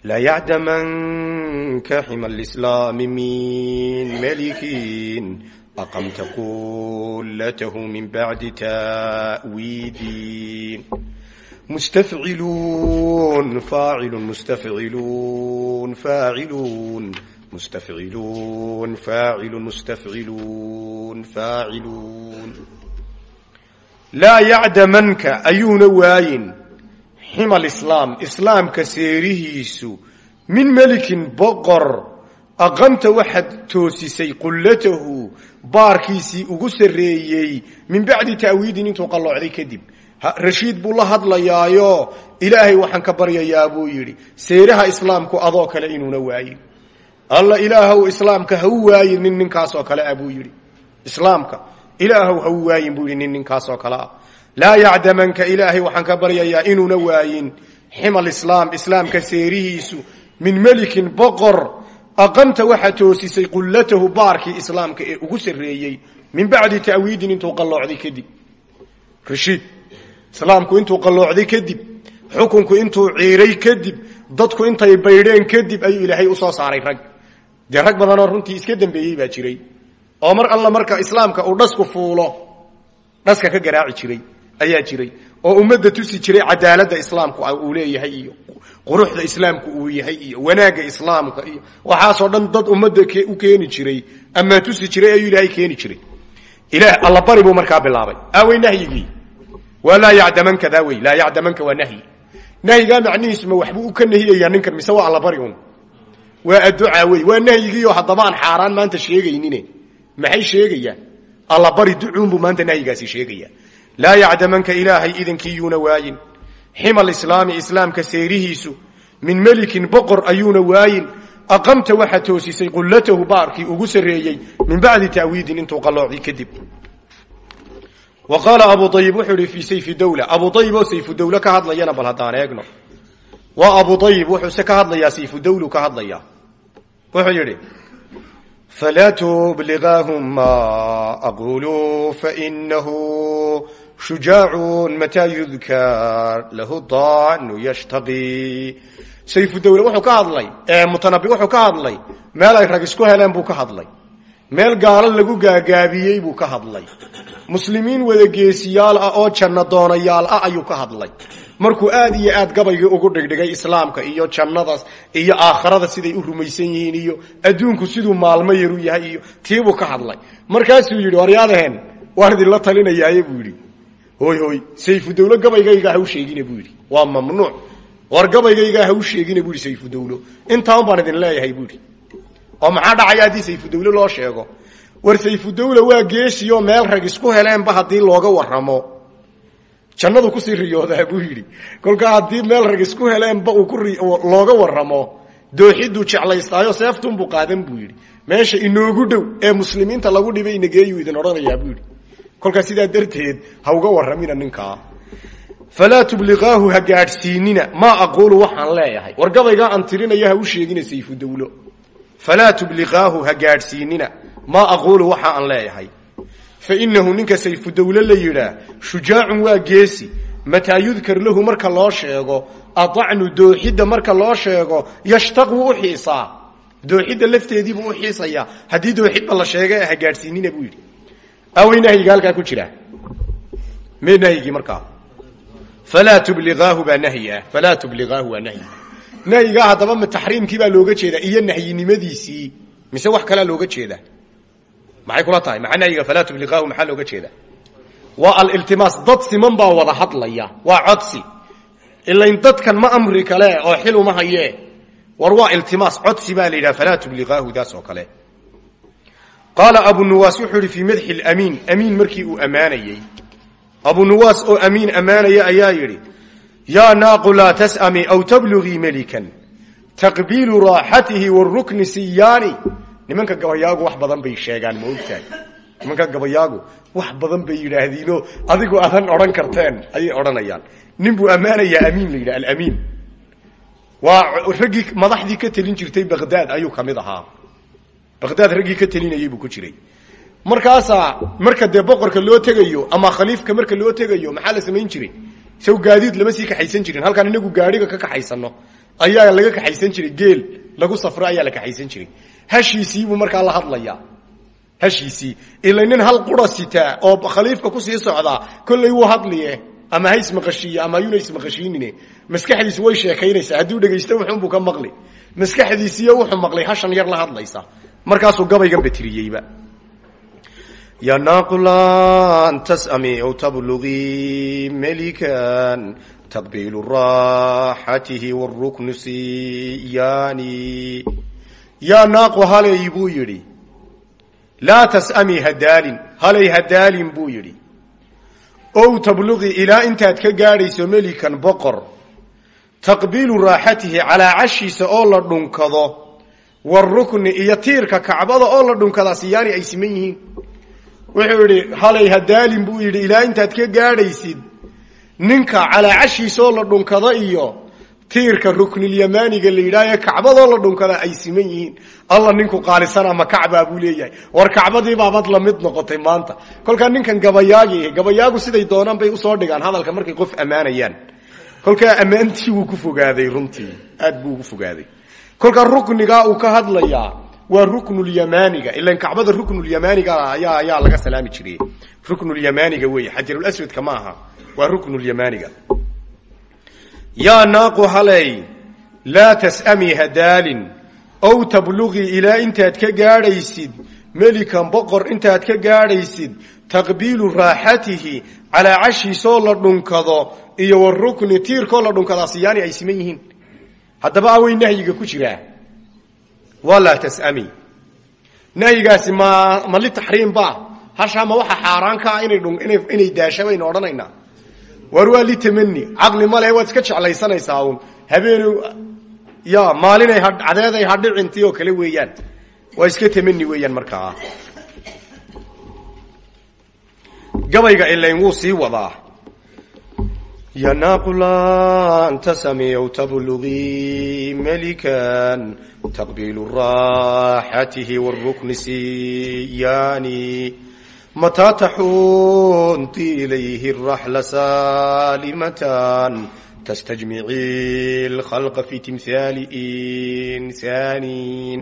Laa yacdamanka xima alislaami min malikin. Aqamta qullatahu min bacdi ta'wiidin. Mustafciluun faacilun mustafciluun faaciluun mustafciluun faacilun mustafciluun faaciluun laa yacdamanka ayuuna waayin xima alislaam islaamka seerihiisu min melikin boqor aqamta waxaad toosisay qullatahu baarkiisii ugu sarreeyey min bacdi ta'wiidin intuu qalloocday kadib rashiid buu la hadlayaayo ilaahay waxaan ka baryayaa buu yidhi seeraha islaamku adoo kale inuuna waayin alla ilaahow islaamka ha u waayin nin ninkaasoo kale ah buu yidhi. Islaamka ilaahow ha u waayin buu yidhi nin ninkaasoo kale ah. Laa yacdamanka ilaahay waxaan ka baryayaa inuuna waayin. Xima alislaam islaamka seerihiisu min melikin boqor aqamta waxaa toosisay qullatahu baarkii islaamka ee ugu sarreeyey min bacdi ta'wiidin intuu qalloocday kadib. Rashiid islaamku intuu qalloocday kadib xukunku intuu ciiray kadib dadku intay baydheen kadib ayuu ilaahay u soo saaray rag dee rag badanoo runtii iska dambeeyey baa jiray. Oo mar alla marka islaamka uu dhasku fuulo dhaska ka garaaci jiray ayaa jiray. Oo ummadda tusi jiray cadaaladda islaamku uu leeyahay iyo quruxda islaamku uu yahay iyo wanaagga islaamka iyo waxaasoo dhan dad ummadda u keeni jiray ama tusi jiray ayuu ilaahay keeni jiray. Ilaah allabari buu markaa bilaabay. Aawey nahyigii. Waa laa yacdamanka daa wey. Laa yacdamanka waa nahyi. Nahyigaa macnihiisuma waxbuu u ka nahiyayaa ninkan mise waa allabari un waa adducaa wey waa nahyigiioo haddaba aan xaaraan maanta sheegaynine. Maxay sheegayaan? Allabari ducuunbuu maanta nahyigaasi sheegaya laa yacdamanka ilaahay idankiyuuna waayin. Xima lislaami islaamka seerihiisu min melikin boqor ayuuna waayin. Aqamta waxaa toosisay qullatahu baarkii ugu sarreeyey min bacdi ta'wiidin intuu qalloocday kadib. Wa qaala abu ayib wuxuu ihi sayfi dawla. Abu ayib sayfu dawle ka hadlayana bal haddaan eegno. Waa abu ayib wuxuuse ka hadlayaa sayfu dawlu ka hadlayaa wuxuu yidhi falaa tubligaahum ma aqulu fainahu shujaacun mataa yudkar lahu daanu yashtaqi sayfu dawle wuxuu ka hadlay mutanabi wuxuu ka hadlay meel ay rag isku heleen buu ka hadlay. Meel gaalo lagu gaagaabiyey buu ka hadlay. Muslimiin wada geesiyaal ah oo janno ah ayuu ka hadlay markuu aad iyo aad gabaygii ugu dhigdhigay islaamka iyo jannadaas iyo aakharada siday u rumaysan yihiin iyo adduunku siduu maalmo yaru yahay iyo tiibuu ka hadlay. Markaasuu yidhi waryaadaheen waan idinla talinayaaye buu yidhi. Hoy hoy sayfu dawlo gabaygayga ha u sheegina buu yidhi. Waa mamnuuc. War gabaygaygaa ha u sheegina buu yidhi sayfu dawlo. Intaan baan idin leeyahay buu yidhi. Oo maxaa dhacaya haddii sayfu dawlo loo sheego? War sayfu dawla waa geesiyo meel rag isku heleenba haddii looga waramo jannadu ku sii riyoodaa buu yidhi. Kolkaa haddii meel rag isku heleenba uu kulooga waramo dooxiduu jeclaystaayo seeftunbuu qaadan buu yidhi. Meesha inoogu dhow ee muslimiinta lagu dhibay nageeyuu idin odhanayaa buu yidhi. Kolkaa sidaa darteed ha uga warramina ninkaa. Falaa tubliqaahu ha gaadhsiinina maa aquulu waxaan leeyahay. War gabaygaa aan tirinaya ha u sheegina sayfu dawlo. Falaa tubliqaahu ha gaadhsiinina maa aquulu waxa fa inahu ninka sayfu dawlo la yidhaah shujaacun waa geesi mataa yudkar lahu marka loo sheego adacnu dooxidda marka loo sheego yashtaq wuu u xiisaa dooxidda lafteediibuu u xiisayaa haddii dooxidba la sheega ha gaadhsiinina buu yidhi awey nahyiga halkaa ku jira mee nahyigii markaa falaa tubliqaahu baa nahyi ah falaa tubliqaahu waa nahyi nahyigaa haddaba ma taxriimkii baa looga jeedaa iyo nahyinimadiisii mise wax kalaa maxay kula tahay? Maxaa nahyiga falaa tubliqaahu maxaa looga jeedaa? Waa aliltimaas. Dad siman baa wada hadlaya. Waa codsi. Ilain dadkan ma amri kale oo xil uma hayee war waa iltimaas. Codsi baa la yidhaha falaa tubliqaahu daas oo kale. Qaala abu nuwaas wuxuu ihi fii madxi lamiin amiin markii uu ammaanayey. Abu nuwaas oo amiin ammaanaya ayaa yidhi yaa naaqu laa tas'ami aw tablugii melikan taqbiilu raaxatihi warukni siyaani nimanka gabayaagu wax badan bay sheegaan ma ogtahay? Nimanka gabayaagu wax badan bay yidhaahdiinoo adigu adan odhan karteen ayay odhanayaan. Nin buu ammaanayaa amiin la yidhah alamiin. Waa raggii ka telin jirtay baqdaad ayuu ka mid baqdaad raggii ka telinayay buu ku jiray. Markaasaa marka dee boqorka loo tegayo ama khaliifka marka loo tegayo maxaa la samayn jiray? Saw gaadiid lama sii kaxaysan jirin halkaan inagu gaadhiga ka kaxaysano ayaa laga kaxaysan jiray geel lagu safro ayaa la kaxaysan jiray. Hashiisiibuu markaa la hadlayaa. Hashiisii ila nin hal qura sitaa oo khaliifka ku sii socdaa kollay wuu hadliye. Ama ha ismaqashiiye ama ayuuna ismaqashiinine maskaxdiisi way sheekaynaysaa. Hadduu dhegaysto wuxuunbuu ka maqli. Maskaxdiisiiyo wuxuu maqlay hashan yar la hadlaysa. Markaasuu gabaygan batiriyeyba ya naaqulan tas'ami aw tablugii melikan taqbiilu raaxatihi waruknu siyaani yaa naaqu halay buu yidhi laa tas'ami hadaalin halay hadaalin buu yidhi ow tablugii ilaa intaad ka gaadhayso melikan boqor taqbiilu raaxatihi calaa cashiisa oo la dhunkado warukni iyo tiirka kacbada oo la dhunkadaa siyaani ay siman yihiin ninka calaa cashiisa oo la dhunkado iyo tiirka ruknilyamaaniga la yidhaah ee kacbadoo la dhunkada ay siman yihiin. Alla ninku qaalisana ma kacbaa buu leeyahay. War kacbadii baabad la mid noqotay maanta. Kolkaa ninkan gabayaagi gabayaagu siday doonaan bay u soo dhigaan hadalka markay qof ammaanayaan. Kolkaa ammaantii wuu ku fogaaday runtii. Aad buu ugu fogaaday. Kolkaa ruknigaa uu ka hadlayaa waa ruknulyamaaniga ilan kacbada ruknulyamaaniga ayaa ayaa laga salaami jiray. Ruknulyamaaniga wey xajarulaswadka ma aha. Waa ruknulyamaaniga yaa naaqu haley laa tas'amii hadaalin ow tablugii ilaa intaad ka gaadhaysid melikan boqor intaad ka gaadhaysid taqbiilu raaxatihi calaa cashiisoo la dhunkado iyo warukni tiirkoo la dhunkadaa siyaani ay siman yihiin. Haddaba awey nahyiga ku jiraa waa laa tas'ami nahyigaasi ma ma litaxriim ba hashaa ma waxa xaaraan ka ah inay daasha baynu odhanaynaa war waa litamani caqli male waad iska jeclaysanaysaa un habeen ya maalinay cadeeday hadhicintii oo kale weeyaan waa iska tamani weeyaan markaa gabayga ilayn wuu sii wadaa yanaaqulan tasamiw tablugii melikan taqbiilu raaxatihi wاrukni siyani mataa taxunti ilayhi الraxla saalimatan tastajmici اlkhalqa fi timhaali insaanin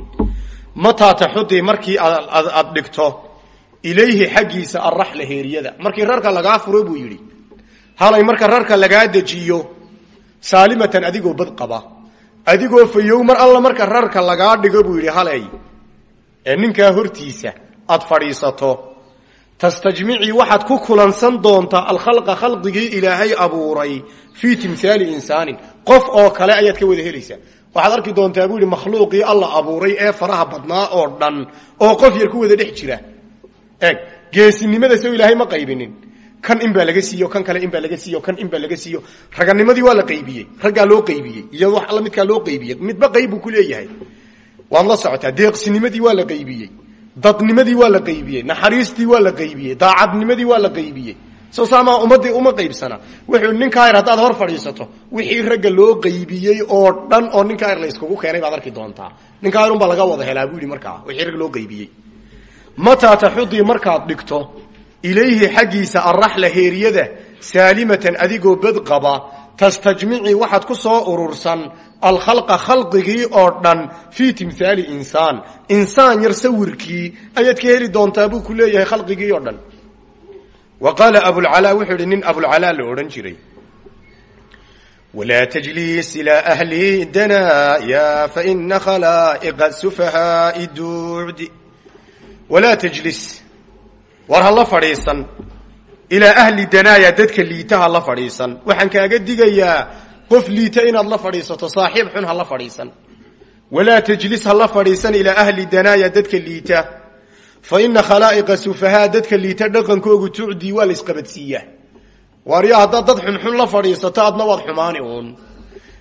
mataa taxudi markii aad dhigto ilayhi xaggiisa alraxla heeriyada markii rarka lagaa furo buu yidhi halay marka rarka lagaa dejiyo saalimatan adigoo bad qaba. Adigoo fayow mar alla marka rarka lagaa dhigo buu yidhi halay ee ninkaa hortiisa aad fadhiisato tastajmicii waxaad ku kulansan doontaa alkhalqa khalqigii ilaahay abuuray fii timhaali insaanin. Qof oo kale ayaad ka wada helaysaa. Waxaad arki doontaa buu yidhi makhluuqii alla abuuray ee faraha badnaa oo dhan oo qof yar ku wada dhex jira. Eeg geesinimada sow ilaahay ma qaybinin kan in baa laga siiyo kan kale in laga siiyo kan in laga siiyo. Raganimadii waa la qaybiyey raggaa loo qaybiyey iyo wax alla midkaa loo qaybiyey. Midba qayb ku leeyahay. Waad la socotaa deeqsinimadii waa la qaybiyey dadnimadii waa la qaybiyey naxariistii waa la qaybiyey daacadnimadii waa la qaybiyey. Soo saamaa ummadii uma qaybsana. Wuxuu ninkaa yar haddaad hor fadhiisato wixii ragga loo qaybiyey oo dhan oo ninkaa yar la iskugu keenay baad arki doontaa. Ninkaa yar unbaa laga wada helaa buu markaa wixii rag loo qaybiyey. Mataa taxudii markaad dhigto ilayhi xaggiisa alraxla heeriyada saalimatan adigoo bad qaba tastajmici waxaad ku soo urursan alkhalqa khalqigii oo dhan fii timhaali insaan. Insaan yar sawirkii ayaad ka heli doontaa buu ku leeyahay khalqigii oo dhan. Wa qaala abulcalaa wuxuu idhi nin abulcalaa la odhan jiray. Walaa tajliis ilaa ahli danaaya faina khalaa'iqa sufahaai duucdi walaa tajlis war ha la fadhiisan. Ilaa ahli danaaya dadka liita ha la fadhiisan. Waxaan kaaga digayaa qof liita inaad la fadhiisato saaxiib xun ha la fadhiisan. Walaa tajlis ha la fadhiisan ilaa ahli danaaya dadka liita. Fa ina khalaa'iqa sufahaa dadka liita dhaqankoogu tucdii waa la isqabadsiiyaa. Waarya haddaad dad xunxun la fadhiisato adna waad xumaani uun.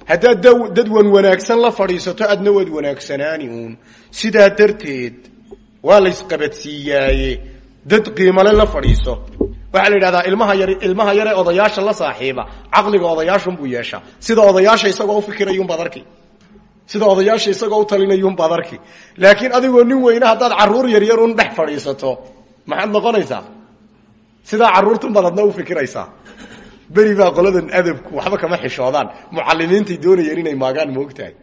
Haddaad dad wan wanaagsan la fadhiisato adna waad wanaagsanaani uun. Sidaa darteed waa la dad qiimale la fadhiiso. Waxaa la yidhahdaa ilmaha yar ilmaha yaree odayaasha la saaxiiba. Caqliga odayaashunbuu yeeshaa sida odayaasha isagoo ufikirayunbaad arki sida odayaasha isagoo u talinayunbaad arki laakiin adigoo nin weyne haddaad carruur yaryar un dhex fadhiisato maxaad noqonaysaa? Sidaa carruurtunbaad adna ufikiraysaa beri baa qoladan adabku waxba kama xishoodaan. Mucalimiintay doonayeen inay maagaan moogtahay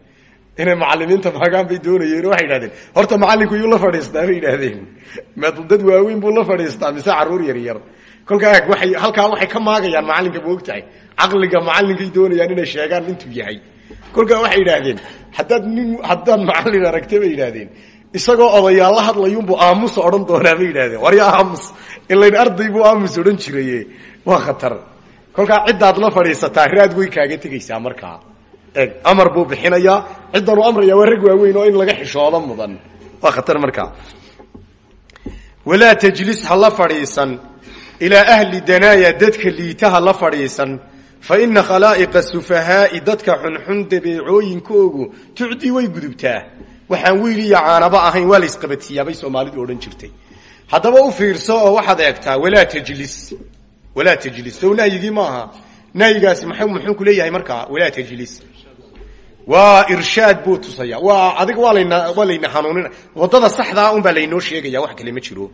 inay macalimiinta maagaan bay doonayeen waxay yidhahdeen horta macallinku yuu la fadhiistaa bay yidhahdeen dad waaweyn buu la fadhiistaa mise carruur yar yar. Kolkaa waay halkaa waxay ka maagayaan macallinka moogtahay caqliga macallinkay doonayaan inay sheegaan intuu yahay. Kolkaa waxay yidhaahdeen haddaad nin haddaad macallin aragta bay yidhahdeen isagoo odayaal la hadlayunbuu aamusa odhan doonaa bay yidhahdeen warya aamus ilayn arday buu aamus odhan jiraye waa khatar. Kolkaa ciddaad la fadhiisataa raad way kaaga tegaysaa markaa eeg amar buu bixinayaa. Ciddanuu amraya waa rag waaweyn oo in laga xishoodo mudan. Waa khatar markaa walaa tajlis ha la fadhiisan. Ilaa ahli danaaya dadka liita ha la fadhiisan. Fa ina khalaa'iqa sufahaai dadka xunxun dabeecooyinkoogu tucdii way gudubtaa. Waxaan wiil iyo caanaba ahayn waa la isqabadsiiyaabay soomaalidu odhan jirtay. Haddaba u fiirso oo waxaad eegtaa walaa tajlis. Walaa tajlis. Sow nahyigii ma aha. Nahyigaasi muxuu ku leeyahay markaa walaa tajlis waa irshaad buu tusaya waa adiga waa layna waa layna hanuunina waddada saxdaa un baa laynoo sheegaya wax kale ma jiro.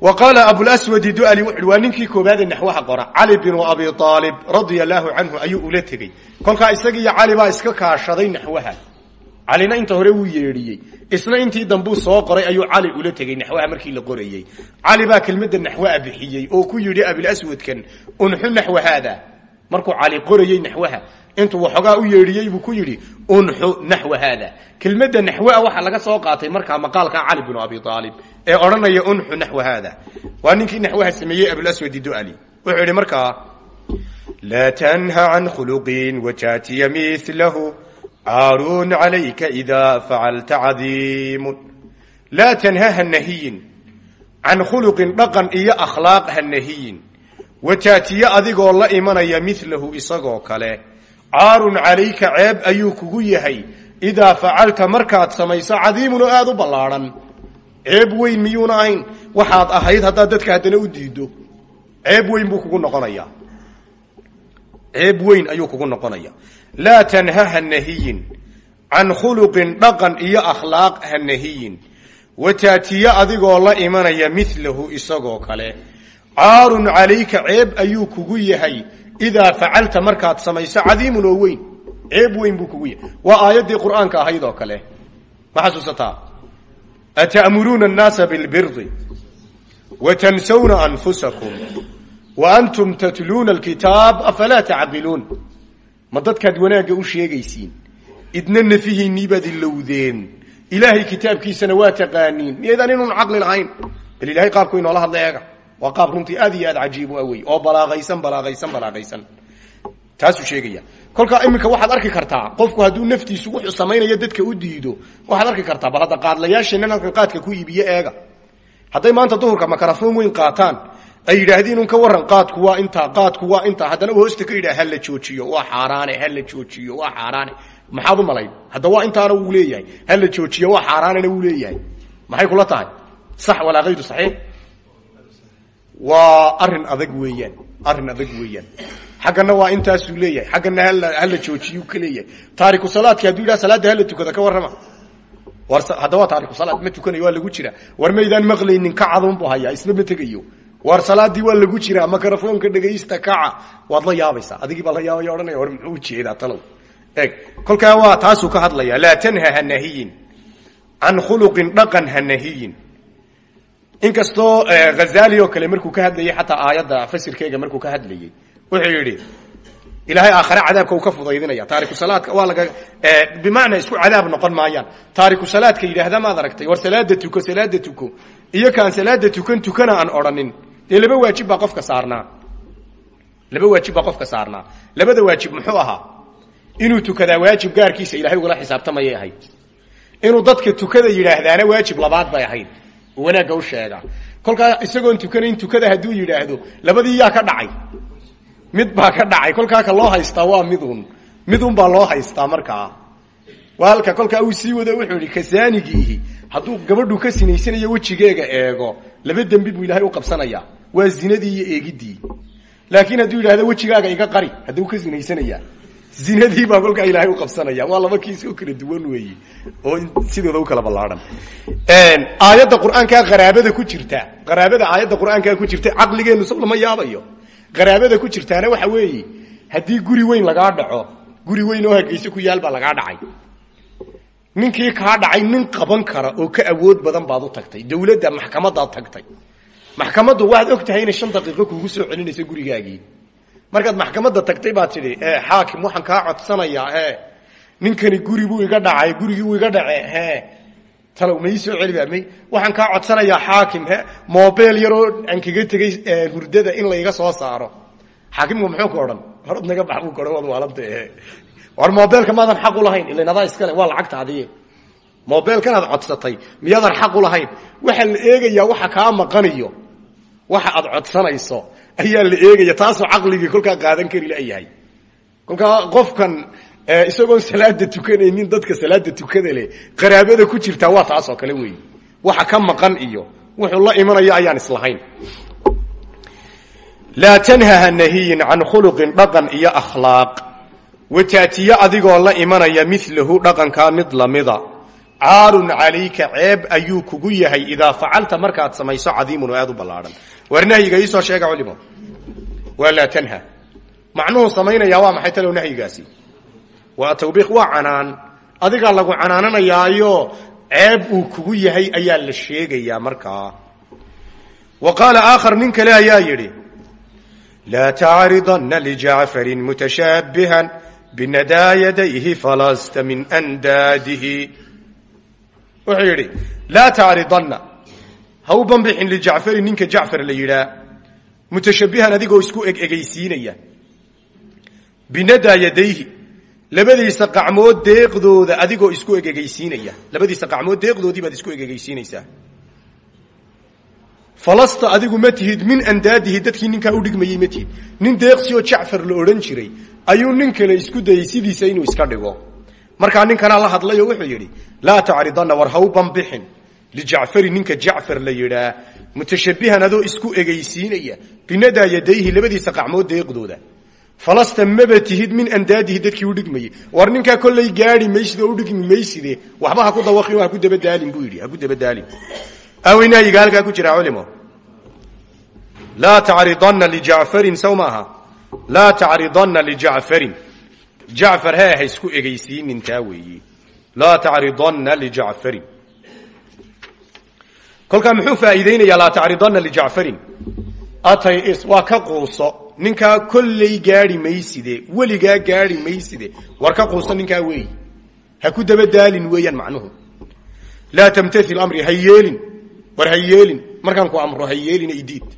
Wa qaala abulswadi duali wuxu uhi waa ninkii koobaadee naxwaha qora cali binu abi aalib radia allaahu canhu ayuu ula tegey. Kolkaa isaga iyo cali baa iska kaashaday naxwaha. Calina inta hore wuu yeedhiyey. Isna intii dambuu soo qoray ayuu cali ula tegey naxwaha markii la qorayey. Cali baa kelmadda naxwaha bixiyey oo ku yidhi abilaswadkan unxu naxwa haada markuu cali qorayey intuu waxoogaa u yeedhiyey buu ku yidhi unxu naxwa haada. Kelmadda naxwaa waxaa laga soo qaatay markaa maqaalka cali binu abi aalib ee odhanaya unxu naxwa haada. Waa ninkii naxwaha sameeyey abulaswadi duali wuxuu yidhi markaa laa tanha can khuluqin wataatiya milahu caarun calayka ida facalta cadiimun. Laa tanha ha nahiyin. Can khuluqin dhaqan iyo akhlaaq ha nahiyin. Wataatiye adigoo la imanaya milahu isagoo kale caarun calayka ceeb ayuu kugu yahay. Idaa facalta markaad samayso cadiimun oo aada u ballaadhan ceeb weyn miyuuna waxaad ahayd haddaad dadka haddana u diido ceeb weyn buu kugu noqonaya ceeb weyn ayuu kugu noqonaya laa tanha ha nahiyin. Can khuluqin dhaqan iyo akhlaaq ha nahiyin. Wataatiye adigoo la imanaya milahu isagoo kale. Caarun calayka ceeb ayuu kugu yahay idaa facalta markaad samayso cadiimun oo weyn ceeb weyn buu kugu yahay waa aayaddii qur'aanka ahayd oo kale ma xasuusataa ata'muruuna annaasa bilbirdi wa tansawna anfusakum wa antum tatluuna alkitaab afalaa tacqiluun ma dadkaad wanaagga u sheegaysiin idna nafihiinnii baad ilowdeen ilaahay kitaabkiisana waa taqaaniin miyaydaan inuun caqli lahayn bal ilahay qaabku inoola hadla eega waa runtii aad iyo aad cajiib u awey oo balaaqaysan balaaqaysan balaaqaysan. Taasuu sheegaya. Kolkaa iminka waxaad arki kartaa qofku hadduu naftiisu wuxuu samaynayo dadka u diido waxaad arki kartaa bal hadda qaadlayaasheenan halkan qaadka ku iibiye eega. Hadday maanta duhurka makarafoon weyn qaataan ay yidhaahdiin un ka waran qaadku waa intaa qaadku waa intaa. Haddana hoosta ka yidhah hala joojiyo waa xaaraane hala joojiyo waa xaaraane. Maxaad u malayn? Hadda waa intaana wuu leeyahay. Hala joojiyo waa xaaraanena wuu leeyahay. Maxay kula tahay? Sax walaa kayru saxiix waa arrin adag weeyaan arrin adag weeyaan. Xaggana waa intaasuu leeyahay. Xaggana hala joojiyuu ka leeyahay. Taariku salaadki hadduu yidhaha salaadda hala tukada ka warrama. War hadda waa taariku salaad ma tukanayo waa lagu jira. War maydaan maqlaynin kacadun bu hayaa isna ma tegayo. War salaadii waa lagu jiraa makarafoonka dhegaysta kaca waad la yaabaysaa. Adigii baa la yaabaya odhanaya war muxuu u jeedaa talow? Eg kolkaa waa taasuu ka hadlaya laa tanha ha nahiyin. Can khuluqin dhaqan ha nahiyin inkastoo hazali oo kale markuu ka hadlayay xataa aayadda fasirkeega markuu ka hadlayey wuxuu yidhi ilaahay aakhare cadaabka uu ka fudaydinaya. Taariku salaadka waa laga bimacnaa isku cadaab noqon maayaan. Taariku salaadka yidhaahda maad aragtay. War salaada tuko salaada tuko. Iyo kaan salaada tukan tukana aan odhanin. Laba waajib baa qofka saarnaa. Laba waajib baa qofka saarnaa. Labada waajib muxuu ahaa? Inuu tukadaa waajib gaarkiisa ilahay ugala xisaabtamayay inuu dadka tukada yidhaahdaana waajib labaad bay ahayd wanaagga u sheega. kolkaa isagoon tukanayn tukada hadduu yidhaahdo labadii yaa ka dhacay. mid baa ka dhacay. kolkaa ka loo haystaa waa midun midun baa loo haystaa markaa. waa halka kolkaa uu sii wado wuxuu ihi kasaanigiihi hadduu gabadhu ka sinaysanayo wejigeega eego laba dembi buu ilaahay u qabsanayaa waa zinadii iyo eegidii laakiin hadduu yidhahdo wejigaaga iga qari hadduu ka sinaysanayaa zinadii baa kolkaa ilaahay u qabsanaya. Waa laba kiis oo kala duwan weeye oo sidooda u kala ballaadhan aayadda qur'aankaa qaraabada ku jirta qaraabada aayadda qur'aankaa ku jirta caqligeennu sab lama yaabayo. Qaraabada ku jirtaana waxa weeye haddii guri weyn lagaa dhaco guri weyn oo hargeyse ku yaal baa dhacay. Ninkii kaa dhacay nin qaban kara oo ka awood badan baad u tagtay dawladda maxkamadaad tagtay. Maxkamaddu waxaad og tahay shan daqiiqo kuugu soo celinayso gurigaagii markaad maxkamadda tagtay baad tidhi xaakim waxaan kaa codsanayaa e ninkani guri buu iga dhacay gurigii buu iga dhace he talow ma ii soo celi ba may waxaan kaa codsanayaa xaakim yaroo aan kaga tegay hurdada in layga soo saaro. Xaakimku muxuu ka odhan horad naga bax buu ka odhan waad waalanta war mobeelka maadan xaq u lahayn ilan adaa iskale waa lacagta adiye mobeelkanaad codsatay miyaadan xaq u lahayn waxaa la eegayaa waxa kaa maqanayo waxa aad codsanayso ayaa la eegaya taasoo caqligii kolkaa qaadan kari layahay kolkaa qofkan isagoon salaada tukanaynin dadka salaada tukada leh qaraabada ku jirtaa waa taasoo kale weey waxa ka maqan iyo wuxuu la imanayo ayaan islahayn laa tanha ha nahiyin can khuluqin dhaqan iyo akhlaaq. Wataatiye adigoo la imanaya milahu dhaqankaa mid lamida caarun calayka ceeb ayuu kugu yahay idaa facalta markaad samayso cadiimun oo aad u ballaadhan waar nahyiga iisoo sheega culimo. Waa laa tanha. Macnuhu samaynayaa waa maxay talow nahyigaasi? Waa tawbiiq waa canaan. Adigaa lagu canaananayaayo ceeb uu kugu yahay ayaa la sheegayaa markaa. Wa qaala aakhar nin kale ayaa yidhi laa tacridanna lijacfarin mutashaabihan binadaa yadayhi falasta min andaadihi. Wuxuu yidhi laa ha u banbixin lijacfarin ninka jacfar la yidhaa mutashabihan adigoo isku egegaysiinaya binadaa yadayhi labadiisa qacmood deeqdooda adigoo isku egegaysiinaya labadiisa qacmood deeqdoodii baad isku egegaysiinaysaa falasta adigu ma tihid min andaadihi dadkii ninkaa udhigmayey ma tihid. Nin deeqsi oo la odhan jiray ayuu nin kale isku dayey sidiisa inuu iska dhigo. Markaa ninkanaa la hadlayoo wuxuu yidhi laa tacridanna war ha u lijacfari ninka jacfar la yidhaa mutashabihan adoo isku egaysiinaya binadaa yadayhi labadiisa qacmood deeqdooda falasta maba tihid min andaadihi dadkii udhigmayey war ninkaa kollay gaadi maysid oo udhigmi mayside waxba ha ku dawaqin oo ha ku dabadaalin buu yidhi ha ku dabadaalin aawey nahyiga halkaa ku jira culimo laa tacridanna lijacfarin saw maaha laa tacridanna lijacfarin jacfar hee ha isku egaysiinin taa weeyi laa tacridanna lijacfarin kolkaa muxuu faa'iideynayaa laa tacridanna lijacfarin atay is waa ka quuso ninkaa kollay gaadi mayside weligaa gaadi mayside war ka quuso ninkaa weeyi. Ha ku dabadaalin weeyaan macnuhu. Laa tamtail amri ha yeelin war ha yeelin markaan ku amro ha yeelin idiid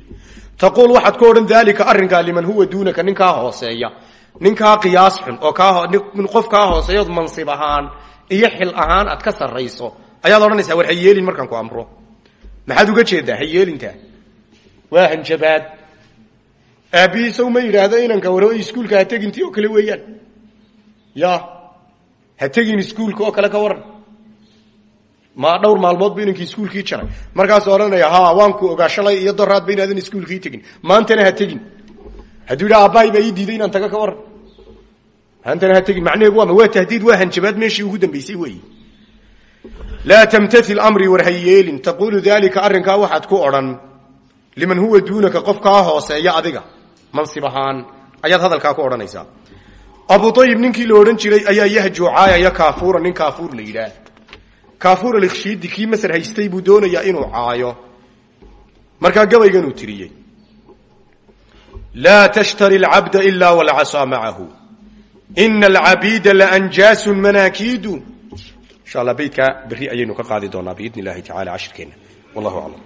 taquul waxaad ku odhan liman huwa duunaka ninkaa hooseeya. Ninkaa qiyaas xun oo qof kaa hooseeyood mansib ahaan iyo xil ahaan aad ka sarrayso. Ayaad odhanaysaa war ha yeelin markaan ku amro maxaad uga jeedaa ha yeelintaa? Waa hanjabaad. Aabbihiisaw ma yidhaahdo inanka war iskuulka ha tegintii oo kale weeyaan. Ya ha tegin iskuulka oo kale ka waran. Ma dhowr maalmood bu inankii iskuulkii jaray. Markaasuu odhanaya ha waan ku ogaa shalay iyo doraad ba inaadan iskuulkii tegin. Maantana ha tegin. Hadduu yidha aabbahay baa ii diiday inaan taga ka waran. Maantana ha tegin. Macnaheedu waama waa tahdiid waa hanjabaad meeshii ugu dambaysay weeyi laa tamtail amri war ha yeelin taquulu daalika arrinkaa waxaad ku odhan liman huwa duunaka qof kaa hooseeya adiga. Mansib ahaan ayaad hadalkaa ku odhanaysaa. Abu ayib ninkii la odhan jiray ayaa yahjuu caayaya kaafuura nin kaafuur la yidhaah. Kaafuur alikhshiidi kii masar haystay buu doonayaa inuu caayo. Markaa gabayganuu tiriyey laa tashtari alcabda ila walcasaa macahu ina alcabiida laanjaasun manaakiidu insha allah beydkaa berri ayaynu ka qaadi doonaa biidni illahi tacala cashirkeenna wallahu aclam